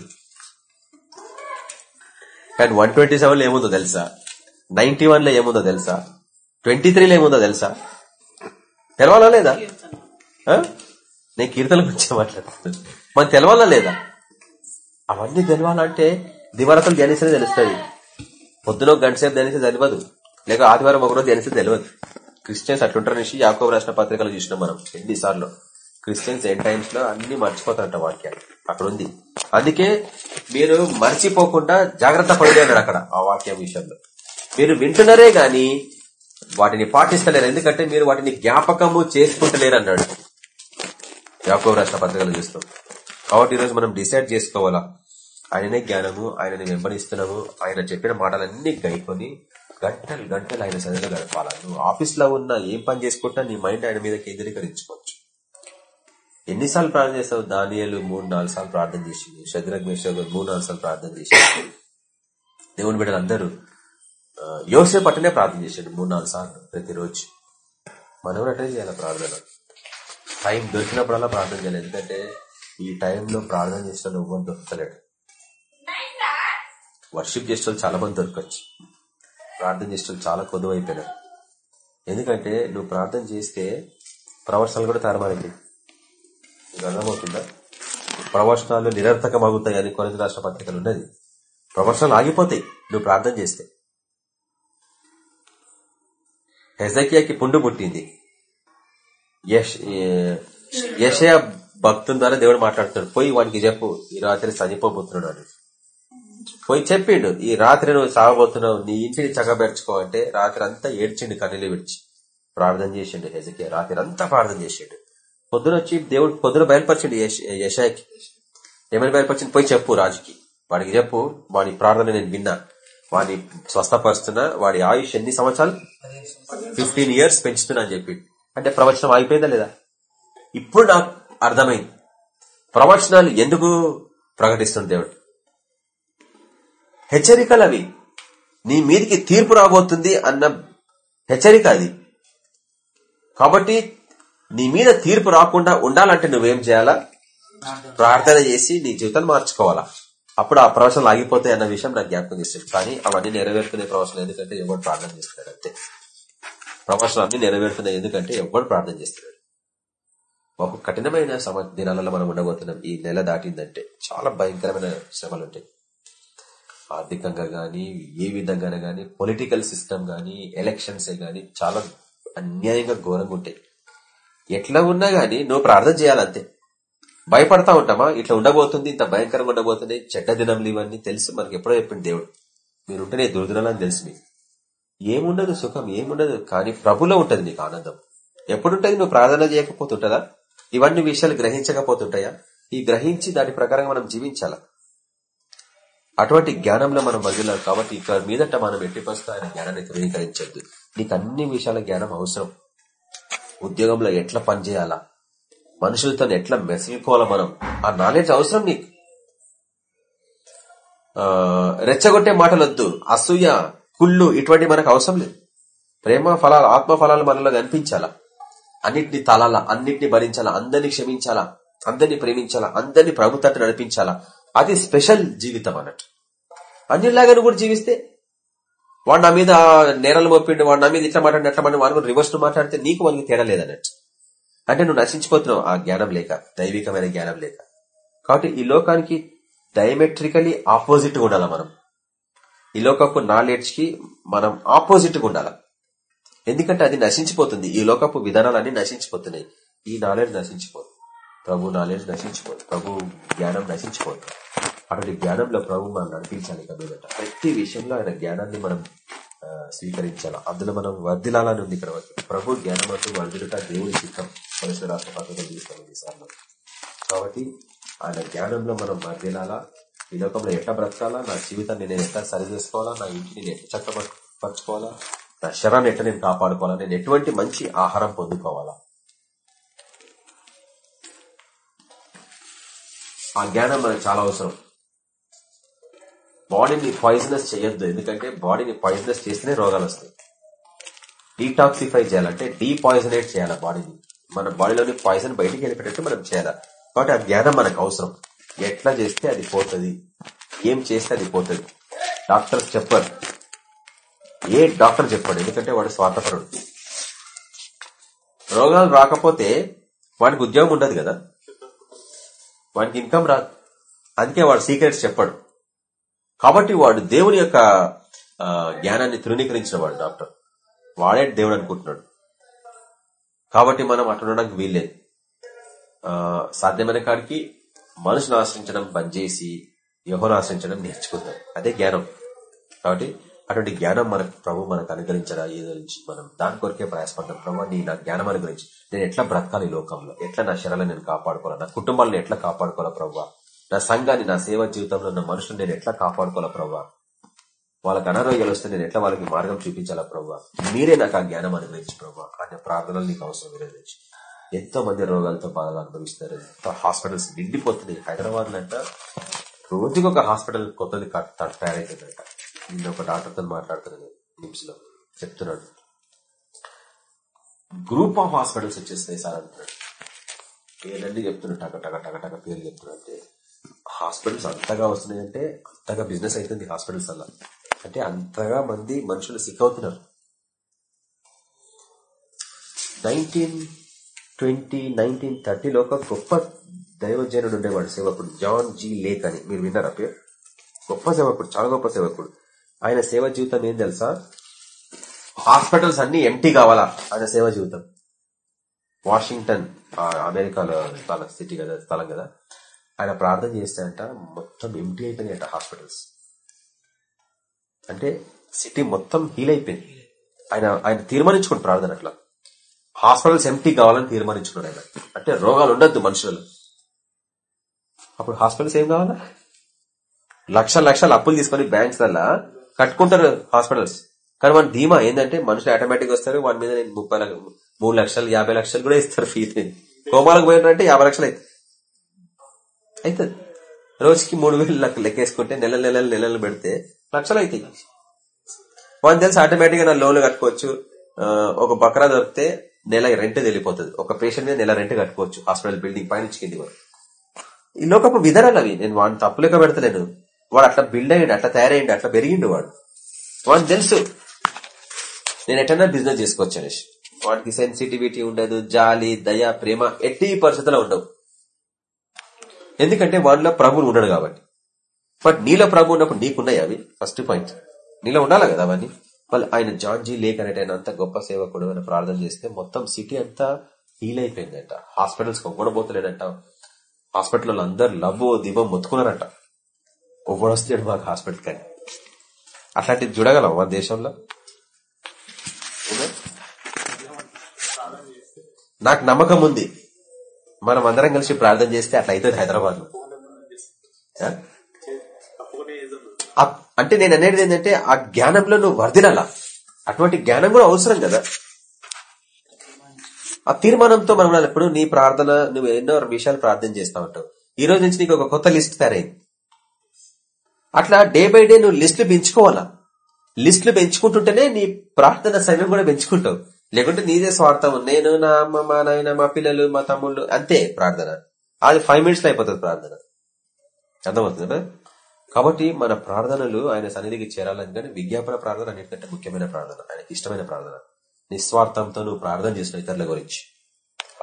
కానీ వన్ ట్వంటీ సెవెన్లో ఏముందో తెలుసా? నైన్టీ వన్లో ఏముందో తెలుసా? ట్వంటీ త్రీలో ఏముందో తెలుసా? తెలవాలా లేదా? ఆ? నేను కీర్తన గురించి మాట్లాడుతున్నాను మనం తెలవాలా లేదా? అవన్నీ తెలవాలంటే దివారతలు ధ్యానిస్తే తెలుస్తుంది. పొద్దున గంట సేపు ధ్యానిస్తే తెలియదు. లేక ఆదివారం ఒకరోజు ధ్యానిస్తే తెలియదు. క్రిస్టియన్స్ అట్లుంటారు నుంచి యాకోబు రాసిన పత్రికలు చూసినాం మనం. ఎన్నిసార్లు? క్రిస్టియన్స్ ఎన్ టైమ్స్లో అన్ని మర్చిపోతారంట వాక్యాలు. అక్కడ ఉంది అందుకే మీరు మర్చిపోకుండా జాగ్రత్త పడి అన్నాడు అక్కడ ఆ వాక్యం విషయంలో. మీరు వింటున్నారే గాని వాటిని పాటిస్తలేరు. ఎందుకంటే మీరు వాటిని జ్ఞాపకము చేసుకుంటలేరు అన్నాడు. యాకోబు రాష్ట్ర పత్రికలు చూస్తాం. కాబట్టి ఈరోజు మనం డిసైడ్ చేసుకోవాలా? ఆయననే జ్ఞానము ఆయనని వెంబడిస్తున్నాము ఆయన చెప్పిన మాటలన్నీ గైకొని గంటలు గంటలు ఆయన సరిగా గడపాలా? నువ్వు ఆఫీస్లో ఉన్న ఏం పని చేసుకుంటా నీ మైండ్ ఆయన మీద కేంద్రీకరించుకోవచ్చు. ఎన్నిసార్లు ప్రార్థన చేస్తావు దానియాలు మూడు నాలుగు సార్లు ప్రార్థన చేసింది శద్రగ్ మేషగ్ మూడు నాలుగు సార్లు ప్రార్థన చేసింది దేవుని బిడ్డలు అందరూ యోసే పట్టనే ప్రార్థన చేశాడు మూడు నాలుగు సార్లు ప్రతిరోజు. మనం అటే చేయాలి ప్రార్థన టైం దొరికినప్పుడల్లా ప్రార్థన చేయాలి. ఎందుకంటే ఈ టైంలో ప్రార్థన చేసిన ఎవ్వరు దొరుకుతలేడు వర్షిప్ చేసే వాళ్ళు చాలా మంది దొరకచ్చు. ప్రార్థన చేసే వాళ్ళు చాలా కొద్దు ఎందుకంటే నువ్వు ప్రార్థన చేస్తే ప్రవచనాలు కూడా తరమానికి అర్థమవుతుందా? ప్రవచనాలు నిరర్థకమవుతాయి అని కొరత రాష్ట్ర పత్రికలు ఉన్నది. ప్రవచనాలు ఆగిపోతాయి నువ్వు ప్రార్థన చేస్తే. హెజకియాకి పుండు పుట్టింది. యశయ భక్తుల ద్వారా దేవుడు మాట్లాడుతున్నాడు. పోయి వానికి చెప్పు ఈ రాత్రి చనిపోబోతున్నాడు అని. పోయి చెప్పిండు ఈ రాత్రి నువ్వు సాగబోతున్నావు నీ ఇంటిని చక్కబెట్టుకో అంటే రాత్రి అంతా ఏడ్చిండు కన్నీళ్ళు విడిచి. ప్రార్థన చేసిండు హెజకియా రాత్రి అంతా ప్రార్థన చేసిండు. పొద్దున వచ్చి దేవుడు పొద్దున బయలుపరచండి యశ- యశాకి ఏమైనా బయలుపరచండి పోయి చెప్పు రాజుకి. వాడికి చెప్పు వాడి ప్రార్థన నేను విన్నా. వాడిని స్వస్థపరుస్తున్నా వాడి ఆయుష్ ఎన్ని సంవత్సరాలు? ఫిఫ్టీన్ ఇయర్స్ పెంచుతున్నా అని చెప్పి. అంటే ప్రవచనం ఆగిపోయిందా లేదా? ఇప్పుడు నాకు అర్థమైంది. ప్రవచనాలు ఎందుకు ప్రకటిస్తుంది దేవుడు? హెచ్చరికలు అవి. నీ మీదికి తీర్పు రాబోతుంది అన్న హెచ్చరిక అది. కాబట్టి నీ మీద తీర్పు రాకుండా ఉండాలంటే నువ్వేం చేయాలా? ప్రార్థన. చేసి నీ జీవితాన్ని మార్చుకోవాలా? అప్పుడు ఆ ప్రవచనాలు ఆగిపోతాయి అన్న విషయం నాకు జ్ఞాపకం చేస్తుంది కానీ అవన్నీ నెరవేరుకునే ప్రవచనాలు ఎందుకంటే ఎవరు ప్రార్థన చేస్తాడు అంతే. ప్రవచనాలు అన్ని నెరవేరుతున్నాయి ఎందుకంటే ఎవరు ప్రార్థన చేస్తున్నాడు బహు కఠినమైన సమ దినాలలో మనం ఉండబోతున్నాం. ఈ నెల దాటిందంటే చాలా భయంకరమైన శ్రమలు ఉంటాయి ఆర్థికంగా గాని ఏ విధంగానే గాని పొలిటికల్ సిస్టమ్ గాని ఎలక్షన్స్ గాని చాలా అన్యాయంగా ఘోరంగా ఉంటాయి. ఎట్లా ఉన్నా గాని నువ్వు ప్రార్థన చేయాలంతే. భయపడతా ఉంటామా? ఇట్లా ఉండబోతుంది ఇంత భయంకరంగా ఉండబోతుంది చెడ్డ దినంలు ఇవన్నీ తెలుసు మనకి ఎప్పుడో చెప్పింది దేవుడు. మీరు ఉంటేనే దుర్దినాలని తెలుసు మీకు. ఏముండదు సుఖం ఏముండదు కానీ ప్రభులో ఉంటుంది నీకు ఆనందం. ఎప్పుడుంటది? నువ్వు ప్రార్థన చేయకపోతుంటదా? ఇవన్నీ విషయాలు గ్రహించకపోతుంటాయా? ఈ గ్రహించి దాని ప్రకారంగా మనం జీవించాలా? అటువంటి జ్ఞానంలో మనం మధ్యలో కాబట్టి ఇక్కడ మీదట మనం ఎట్టి ఆయన జ్ఞానాన్ని ధృవీకరించద్దు నీకు అన్ని విషయాల జ్ఞానం అవసరం. ఉద్యోగంలో ఎట్లా పనిచేయాలా? మనుషులతో ఎట్లా మెసలుకోవాలా మనం? ఆ నాలెడ్జ్ అవసరం నీకు. రెచ్చగొట్టే మాటలొద్దు. అసూయ కుళ్ళు ఇటువంటి మనకు అవసరం లేదు. ప్రేమ ఫలాలు ఆత్మ ఫలాలు మనలో కనిపించాలా? అన్నిటిని తలాలా అన్నిటిని భరించాలా? అందరిని క్షమించాలా? అందరినీ ప్రేమించాలా? అందరినీ ప్రభు తట్టు నడిపించాలా? అది స్పెషల్ జీవితం అన్నట్టు. అన్నిలాగా కూడా జీవిస్తే వాడు నా మీద నేరాలు మోపిండు వాడు నా మీద ఇట్లా మాట్లాడి అట్లా మాట్లాడి వాడు రివర్స్ మాట్లాడితే నీకు వాళ్ళకి తేడా లేదన్నట్టు. అంటే నువ్వు నశించిపోతున్నావు ఆ జ్ఞానం లేక దైవికమైన జ్ఞానం లేక. కాబట్టి ఈ లోకానికి డయమెట్రికలీ ఆపోజిట్గా మనం? ఈ లోకపు నాలెడ్జ్కి మనం ఆపోజిట్గా ఎందుకంటే అది నశించిపోతుంది. ఈ లోకపు విధానాలన్నీ నశించిపోతున్నాయి. ఈ నాలెడ్జ్ నశించిపోదు. ప్రభు నాలెడ్జ్ నశించిపోదు. ప్రభు జ్ఞానం నశించిపోదు. అటువంటి జ్ఞానంలో ప్రభు మనం నడిపించాలి కనుక ప్రతి విషయంలో ఆయన జ్ఞానాన్ని మనం స్వీకరించాలి. అందులో మనం వర్ధిలాలని ఉంది ఇక్కడ ప్రభు జ్ఞానమతో వర్దిలుట దేవుని చిత్తం. పరిసర రాష్ట్ర పద్ధతులు తీసుకోవాలి కాబట్టి ఆయన జ్ఞానంలో మనం వర్ధిలాలా ఈ లోకంలో ఎట్లా బ్రతకాలా? నా జీవితాన్ని నేను ఎట్లా సరి చేసుకోవాలా? నా ఇంటిని నేను ఎట్లా చక్కపరచుకోవాలా? నా శరాన్ని ఎట్లా నేను కాపాడుకోవాలా? నేను ఎటువంటి మంచి ఆహారం పొందుకోవాలా? ఆ జ్ఞానం మనకు చాలా అవసరం. బాడీని పాయిజనస్ చేయొద్దు. ఎందుకంటే బాడీని పాయిజనస్ చేస్తేనే రోగాలు వస్తాయి. డీటాక్సిఫై చేయాలంటే డీపాయిజనేట్ చేయాలి బాడీని. మన బాడీలోని పాయిజన్ బయటికి వెళ్ళిపెట్టట్టు మనం చేయాలి. కాబట్టి ఆ జ్ఞానం మనకు అవసరం. ఎట్లా చేస్తే అది పోతుంది? ఏం చేస్తే అది పోతుంది? డాక్టర్స్ చెప్పరు. ఏ డాక్టర్ చెప్పాడు. ఎందుకంటే వాడు స్వార్థపరుడు. రోగాలు రాకపోతే వాడికి ఉద్యోగం ఉండదు కదా. వాడికి ఇన్కమ్ రాదు. అందుకే వాడు సీక్రెట్స్ చెప్పాడు. కాబట్టి వాడు దేవుని యొక్క ఆ, జ్ఞానాన్ని తృణీకరించిన వాడు డాక్టర్. వాడే దేవుడు అనుకుంటున్నాడు. కాబట్టి మనం అట్లుండడానికి వీల్లేదు. ఆ, సాధ్యమైన కాడికి మనుషుని ఆశ్రయించడం బంద్ చేసి యహోను ఆశ్రయించడం నేర్చుకుందాం. అదే జ్ఞానం. కాబట్టి అటువంటి జ్ఞానం మనకు ప్రభు మనకు అనుగ్రహించరా? ఏదో నుంచి మనం దాని కొరకే ప్రయాసపడ్డాం. ప్రభు నీ నా జ్ఞానం అనుగ్రహించి. నేను ఎట్లా బ్రతకాలి లోకంలో? ఎట్లా నా శరాలను నేను కాపాడుకోవాలా? నా కుటుంబాలను ఎట్లా కాపాడుకోవాలా ప్రభు? నా సంఘాన్ని నా సేవ జీవితంలో ఉన్న మనుషులు నేను ఎట్లా కాపాడుకోవాలా ప్రభు వాళ్ళకి అనారోగ్యాలు వస్తే నేను ఎట్లా వాళ్ళకి మార్గం చూపించాలా ప్రభు మీరే నాకు ఆ జ్ఞానం అనుగ్రహించి ప్రభు అనే ప్రార్థనలు నీకు అవసరం అనుగ్రహించి ఎంతో మంది రోగాలతో బాధలు అనుభవిస్తారు. హాస్పిటల్స్ నిండిపోతున్నాయి. హైదరాబాద్ అంట రోజుకి ఒక హాస్పిటల్ కొత్తది తయారైతుందంట. నేను ఒక డాక్టర్తో మాట్లాడుతున్నాను నిమ్స్లో చెప్తున్నాడు. గ్రూప్ ఆఫ్ హాస్పిటల్స్ వచ్చేస్తాయి సార్ అంటున్నాడు. పేర్లన్నీ చెప్తున్నాడు. టక టక టక టక పేర్లు చెప్తున్నాడు అంటే హాస్పిటల్స్ అంతగా వస్తున్నాయంటే అంతగా బిజినెస్ అవుతుంది హాస్పిటల్స్ అలా. అంటే అంతగా మంది మనుషులు సిక్ అవుతున్నారు. నైన్టీన్ ట్వంటీ నైన్టీన్ థర్టీలో ఒక గొప్ప దైవజనుడు ఉండేవాడు సేవకుడు. జాన్ జీ లేక్ అని. మీరు విన్నారా పేరు? గొప్ప సేవకుడు చాలా గొప్ప సేవకుడు. ఆయన సేవ జీవితం ఏం తెలుసా? హాస్పిటల్స్ అన్ని ఎంటీ కావాలా? ఆయన సేవ జీవితం. వాషింగ్టన్ అమెరికాలో స్థలం సిటీ కదా స్థలం కదా. ఆయన ప్రార్థన చేస్తే అంట మొత్తం ఎంటీ అయిపోయినాయంట హాస్పిటల్స్. అంటే సిటీ మొత్తం హీల్ అయిపోయింది. ఆయన ఆయన తీర్మానించుకుని ప్రార్థన అట్లా. హాస్పిటల్స్ ఎంటీ కావాలని తీర్మానించుకున్నాడు ఆయన. అంటే రోగాలు ఉండద్దు మనుషులలో. అప్పుడు హాస్పిటల్స్ ఏం కావాలా? లక్ష లక్షలు అప్పులు తీసుకొని బ్యాంక్స్ వల్ల కట్టుకుంటారు హాస్పిటల్స్. కానీ మన ధీమా ఏంటంటే మనుషులు ఆటోమేటిక్ వస్తారు వాడి మీద నేను ముప్పై మూడు లక్షలు యాభై లక్షలు కూడా ఇస్తారు ఫీజు. కోమాలకు పోయినంటే యాభై లక్షలు అవుతుంది అవుతుంది రోజుకి మూడు వేలు లెక్క లెక్కేసుకుంటే నెల నెలలు నెలలు పెడితే లక్షలు అవుతాయి వాళ్ళకి తెలిసి ఆటోమేటిక్గా నా లోన్లు కట్టుకోవచ్చు. ఒక బకరా దొరికితే నెల రెంట్ వెళ్ళిపోతుంది ఒక పేషెంట్ మీద నెల రెంట్ కట్టుకోవచ్చు. హాస్పిటల్ బిల్డింగ్ పైన కింది వరకు. ఈ లోకపు విధానాలు అవి. నేను వాడిని తప్పులేక పెడతలేను. వాడు అట్లా బిల్డ్ అయ్యండి అట్లా తయారయ్యండి అట్లా పెరిగిండు వాడు. వాడిని తెలుసు. నేను ఎటన్నా బిజినెస్ చేసుకోవచ్చు అనేసి వాడికి సెన్సిటివిటీ ఉండదు జాలి దయ ప్రేమ ఎట్టి పరిస్థితుల్లో ఉండవు. ఎందుకంటే వాడిలో ప్రభువు ఉండడు కాబట్టి. బట్ నీలో ప్రభు ఉన్నప్పుడు నీకున్నాయి అవి? ఫస్ట్ పాయింట్ నీలో ఉండాలి కదా అవన్నీ? వాళ్ళు ఆయన జార్జీ లేక్ అనేట ఆయన అంత గొప్ప సేవకుడు అని ప్రార్థన చేస్తే మొత్తం సిటీ అంతా హీల్ అయిపోయిందంట. హాస్పిటల్స్ ఒక్కడబోతలేడంట హాస్పిటల్ అందరు లవ్ దివం మొత్తుకున్నారంట. ఒవ్వడు వస్తాడు మాకు హాస్పిటల్ కానీ అట్లాంటిది చూడగలం మన దేశంలో? నాకు నమ్మకం ఉంది. మనం అందరం కలిసి ప్రార్థన చేస్తే అట్లా అవుతుంది హైదరాబాద్లో అంటే నేను అనేది ఏంటంటే ఆ జ్ఞానంలో నువ్వు వర్దినాలా అటువంటి జ్ఞానం కూడా అవసరం కదా. ఆ తీర్మానంతో మనం ఎప్పుడు నీ ప్రార్థన నువ్వు ఎన్నో విషయాలు ప్రార్థన చేస్తా ఉంటావు. ఈ రోజు నుంచి నీకు ఒక కొత్త లిస్ట్ తయారైంది. అట్లా డే బై డే నువ్వు లిస్టులు పెంచుకోవాలా? లిస్టులు పెంచుకుంటుంటేనే నీ ప్రార్థన సమయం కూడా పెంచుకుంటావు. లేకుంటే నీదే స్వార్థం. నేను నా అమ్మ మా నాయన మా పిల్లలు మా తమ్ముళ్ళు అంతే ప్రార్థన. అది ఫైవ్ మినిట్స్లో అయిపోతుంది ప్రార్థన. అర్థమవుతుంది కాబట్టి మన ప్రార్థనలు ఆయన సన్నిధికి చేరాలని కానీ విజ్ఞాపన ప్రార్థన అన్నిటికంటే ముఖ్యమైన ప్రార్థన. ఆయనకి ఇష్టమైన ప్రార్థన. నిస్వార్థంతో నువ్వు ప్రార్థన చేసిన ఇతరుల గురించి.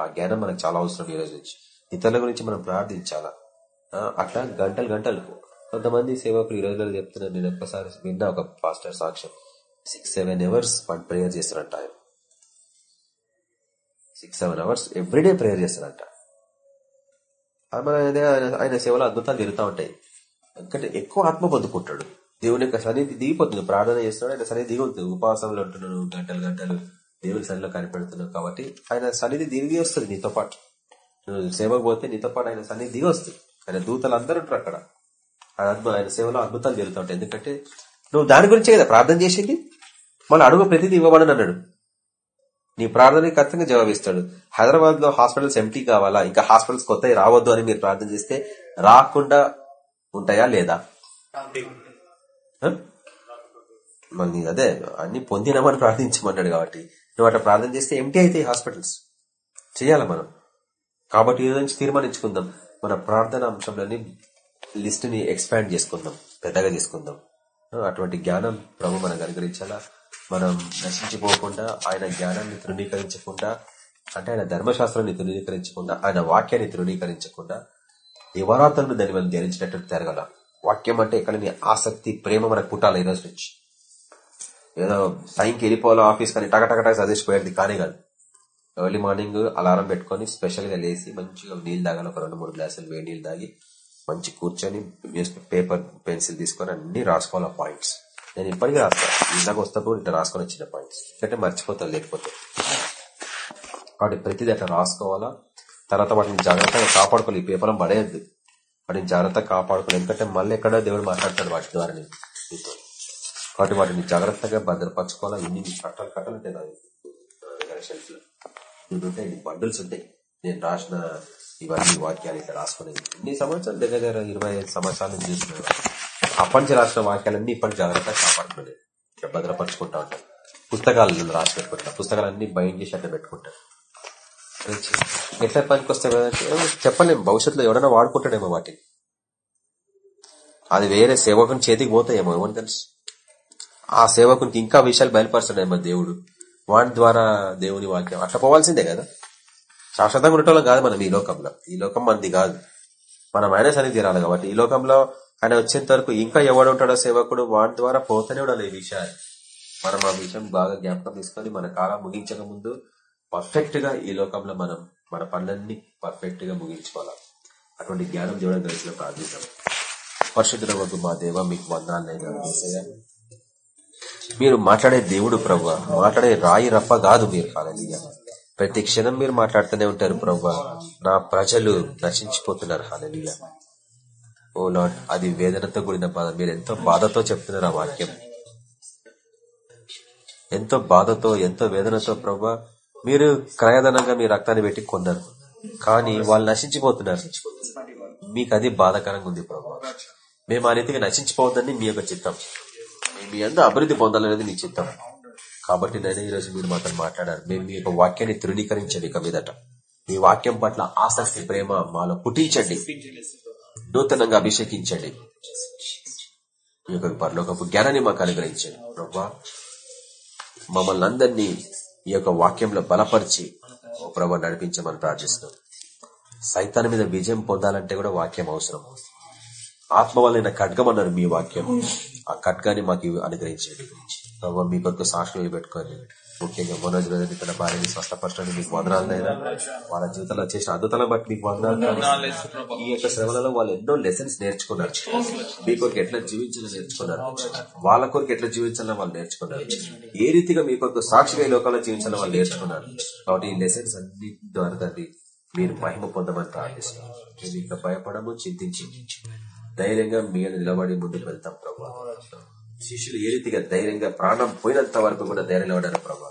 ఆ జ్ఞానం మనకు చాలా అవసరం ఈ రోజు నుంచి. ఇతరుల గురించి మనం ప్రార్థించాలా? అట్లా గంటలు గంటలు. కొంతమంది సేవకులు ఈ రోజుల్లో చెప్తున్నారు నేను ఒక్కసారి విన్నా ఒక పాస్టర్ సాక్ష్యం. Six seven hours one prayer చేస్తారంట ఆయన. Six seven hours everyday prayer చేస్తారంట. మన ఆయన- సేవలో అద్భుతాలు జరుగుతూ ఉంటాయి. ఎందుకంటే ఎక్కువ ఆత్మ పొందుకుంటాడు. దేవుని యొక్క సన్నిధి దిగిపోతుంది. ప్రార్థన చేస్తున్నాడు ఆయన సన్నిధి దిగుతుంది ఉపవాసంలో ఉంటున్నాను గంటలు గంటలు దేవుని సన్నిధిలో కనిపెడుతున్నావు కాబట్టి ఆయన సన్నిధి దిగి వస్తుంది నీతో పాటు. నువ్వు సేవకు పోతే నీతో పాటు ఆయన సన్నిధి దిగి వస్తుంది. ఆయన దూతలు అందరూ ఉంటారు అక్కడ. ఆయన ఆయన సేవలో అద్భుతాలు జరుగుతూ ఉంటాయి. ఎందుకంటే నువ్వు దాని గురించే కదా ప్రార్థన చేసింది? మళ్ళీ అడుగు ప్రతిదీ ఇవ్వబడని అన్నాడు. నీ ప్రార్థనకి ఖచ్చితంగా జవాబిస్తాడు. హైదరాబాద్లో హాస్పిటల్స్ ఎంటీ కావాలా? ఇంకా హాస్పిటల్స్ కొత్తవి రావద్దు అని మీరు ప్రార్థన చేస్తే రాకుండా ఉంటాయా లేదా? మళ్ళీ అదే అన్ని పొందినామని ప్రార్థించమన్నాడు కాబట్టి. నువ్వు అట్లా ప్రార్థన చేస్తే ఎంటీ అవుతాయి హాస్పిటల్స్. చేయాలి మనం? కాబట్టి ఈ రోజు నుంచి తీర్మానించుకుందాం. మన ప్రార్థన అంశంలోని లిస్ట్ని ఎక్స్పాండ్ చేసుకుందాం. పెద్దగా చేసుకుందాం. అటువంటి జ్ఞానం ప్రభు మనకు అనుగ్రహించాలా? మనం నశించిపోకుండా ఆయన జ్ఞానాన్ని తృణీకరించకుండా అంటే ఆయన ధర్మశాస్త్రాన్ని తృణీకరించకుండా ఆయన వాక్యాన్ని తృణీకరించకుండా దివారాత్రులను దాన్ని మనం ధ్యానించినట్టు తిరగల. వాక్యం అంటే ఎక్కడ ఆసక్తి ప్రేమ మనకు పుట్టాలి ఈ రోజు నుంచి. ఏదో టైంకి వెళ్ళిపోవాలో ఆఫీస్ కానీ టకటకటా చదివేసి పోయేది కానీ కాదు. ఎర్లీ మార్నింగ్ అలారం పెట్టుకొని స్పెషల్గా లేచి లేసి మంచిగా నీళ్ళు తాగాలి. ఒక రెండు మూడు గ్లాసులు వేడి నీళ్ళు తాగి మంచి కూర్చొని పేపర్ పెన్సిల్ తీసుకొని అన్ని రాసుకోవాలి పాయింట్స్. నేను ఇప్పటికీ రాస్తాను ఇందాక వస్తప్పుడు ఇట్లా రాసుకొని వచ్చిన పాయింట్స్ ఎందుకంటే మర్చిపోతాను లేకపోతే. కాబట్టి ప్రతిదీ అట్లా రాసుకోవాలా? తర్వాత వాటిని జాగ్రత్తగా కాపాడుకోవాలి. ఈ పేపర్ పడేయద్దు. వాటిని జాగ్రత్తగా కాపాడుకోవాలి. ఎందుకంటే మళ్ళీ ఎక్కడో దేవుడు మాట్లాడతాడు వాటి ద్వారా నీతో కాబట్టి వాటిని జాగ్రత్తగా భద్రపరచుకోవాలా? ఇన్ని కట్టలు కట్టలు ఉంటాయి నా ఉంటాయి బండిల్స్ ఉంటాయి. నేను రాసిన ఇవన్నీ వాక్యాలు ఇక్కడ రాసుకునేది ఇన్ని సంవత్సరాలు దగ్గర దగ్గర ఇరవై ఐదు సంవత్సరాలు నుంచి అప్పటి నుంచి రాసిన వాక్యాలన్నీ ఇప్పటి జాగ్రత్తగా కాపాడుకునేది భద్రపరుచుకుంటా భద్రపరచుకుంటా పుస్తకాలను పుస్తకాలు రాసి పెట్టుకుంటారు పుస్తకాలన్నీ బయట చేసి అట్లా పెట్టుకుంటారు ఎట్లా పనికి వస్తాయి చెప్పలేము భవిష్యత్తులో ఎవడైనా వాడుకుంటాడేమో వాటిని. అది వేరే సేవకుని చేతికి పోతాయేమో. ఎవరు తెలుసు? ఆ సేవకునికి ఇంకా విషయాలు బయలుపరుస్తాడేమో దేవుడు. వాటి ద్వారా దేవుని వాక్యం. అట్లా పోవాల్సిందే కదా. శాశ్వతంగా ఉండటం కాదు మనం ఈ లోకంలో. ఈ లోకం మంది కాదు. మనం ఆయన సన్నిధి తీరాలి కాబట్టి ఈ లోకంలో ఆయన వచ్చేంత వరకు ఇంకా ఎవడు ఉంటాడో సేవకుడు వాటి ద్వారా పోతూనే ఉండాలి ఈ విషయాలు. మనం ఆ విషయం బాగా జ్ఞాపకం తీసుకొని మన కాలం ముగించక ముందు పర్ఫెక్ట్గా ఈ లోకంలో మనం మన పనులన్నీ పర్ఫెక్ట్గా ముగించుకోవాలి. అటువంటి జ్ఞానం దేవుడు దయచేసి ప్రార్థిస్తాం పరిశుద్ధుల వద్దు మా దేవ మీకు వందాలైనా మీరు మాట్లాడే దేవుడు ప్రభు మాట్లాడే రాయి రప్ప కాదు మీరు. కాలనీయ ప్రతి క్షణం మీరు మాట్లాడుతూనే ఉంటారు ప్రభు నా ప్రజలు నశించిపోతున్నారు. హాలనీయ ఓ లాడ్ అది వేదనతో కూడిన బాధ మీరు ఎంతో బాధతో చెప్తున్నారు ఆ వాక్యం. ఎంతో బాధతో ఎంతో వేదనతో ప్రభా మీరు క్రయధనంగా మీ రక్తాన్ని పెట్టి కొన్నారు. కానీ వాళ్ళు నశించిపోతున్నారు. మీకు అది బాధాకరంగా ఉంది ప్రభా. మేము ఆ రీతిగా నశించిపోవద్దని మీ యొక్క చిత్తం. మీ అందరూ అభివృద్ధి పొందాలనేది మీ చిత్తం. కాబట్టి నేను ఈరోజు మీరు మాతో మాట్లాడారు. మేము మీ యొక్క వాక్యాన్ని తృణీకరించండి ఇక మీదట. మీ వాక్యం పట్ల ఆసక్తి ప్రేమ మాలో పుట్టించండి. నూతనంగా అభిషేకించండి. మీ యొక్క పరలోకపు జ్ఞానాన్ని మాకు అనుగ్రహించండి. ప్రభా మమ్మల్ని అందరినీ ఈ యొక్క వాక్యంలో బలపరిచి ఓ ప్రభా నడిపించమని ప్రార్థిస్తున్నాం. సైతాన్ మీద విజయం పొందాలంటే కూడా వాక్యం అవసరం. ఆత్మ వలన ఖడ్గం అన్నారు మీ వాక్యం. ఆ ఖడ్గాన్ని మాకు అనుగ్రహించండి. ప్రభావ మీ కొరకు సాక్షులు పెట్టుకొని ముఖ్యంగా మనోజ్ రోజు తన భార్యని స్వస్థపరచడానికి మీకు వందనాలైనా వాళ్ళ జీవితంలో చేసిన అద్భుతాలను బట్టి మీకు వందనాలు ఈ యొక్క శ్రమలలో వాళ్ళు ఎన్నో లెసన్స్ నేర్చుకున్నారు. మీ కొరకు ఎట్లా జీవించాలని నేర్చుకున్నారు. వాళ్ళ కొరకు ఎట్లా జీవించాలని వాళ్ళు నేర్చుకున్నారు. ఏ రీతిగా మీ కొరకు సాక్షిగా ఈ లోకంలో జీవించాలని వాళ్ళు నేర్చుకున్నారు. కాబట్టి ఈ లెసన్స్ అన్ని ద్వారా తండ్రి మీరు మహిమ పొందమని ప్రార్థిస్తున్నాం. మేము ఇంకా భయపడము చింతించి ధైర్యంగా మీద నిలబడి ముందుకు వెళ్తాం ప్రభావం శిష్యులు ఏ రీతిగా ధైర్యంగా ప్రాణం పోయినంత వరకు కూడా ధైర్యం నిలబడారు ప్రభా.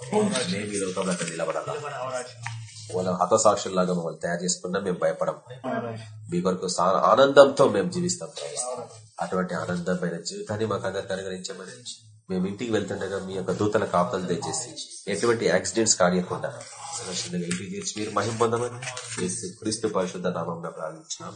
మేము ఈ లోకంలో అక్కడ నిలబడాలా? వాళ్ళ హతసాక్షుల్లాగా మమ్మల్ని తయారు చేసుకున్నా మేము భయపడం. మీ కొరకు ఆనందంతో మేము జీవిస్తాం అటువంటి ఆనందమైన జీవితాన్ని మాకు అందరికి అనుగ్రహించమని మేము ఇంటికి వెళ్తుండగా మీ యొక్క దూతల కాపుదలు తెచ్చేసి ఎటువంటి యాక్సిడెంట్స్ కానియకుండా సురక్షితంగా ఇంటికి తీర్చి మీరు మహిం పొందమని క్రీస్తు పరిశుద్ధ నామం ప్రార్థించినాం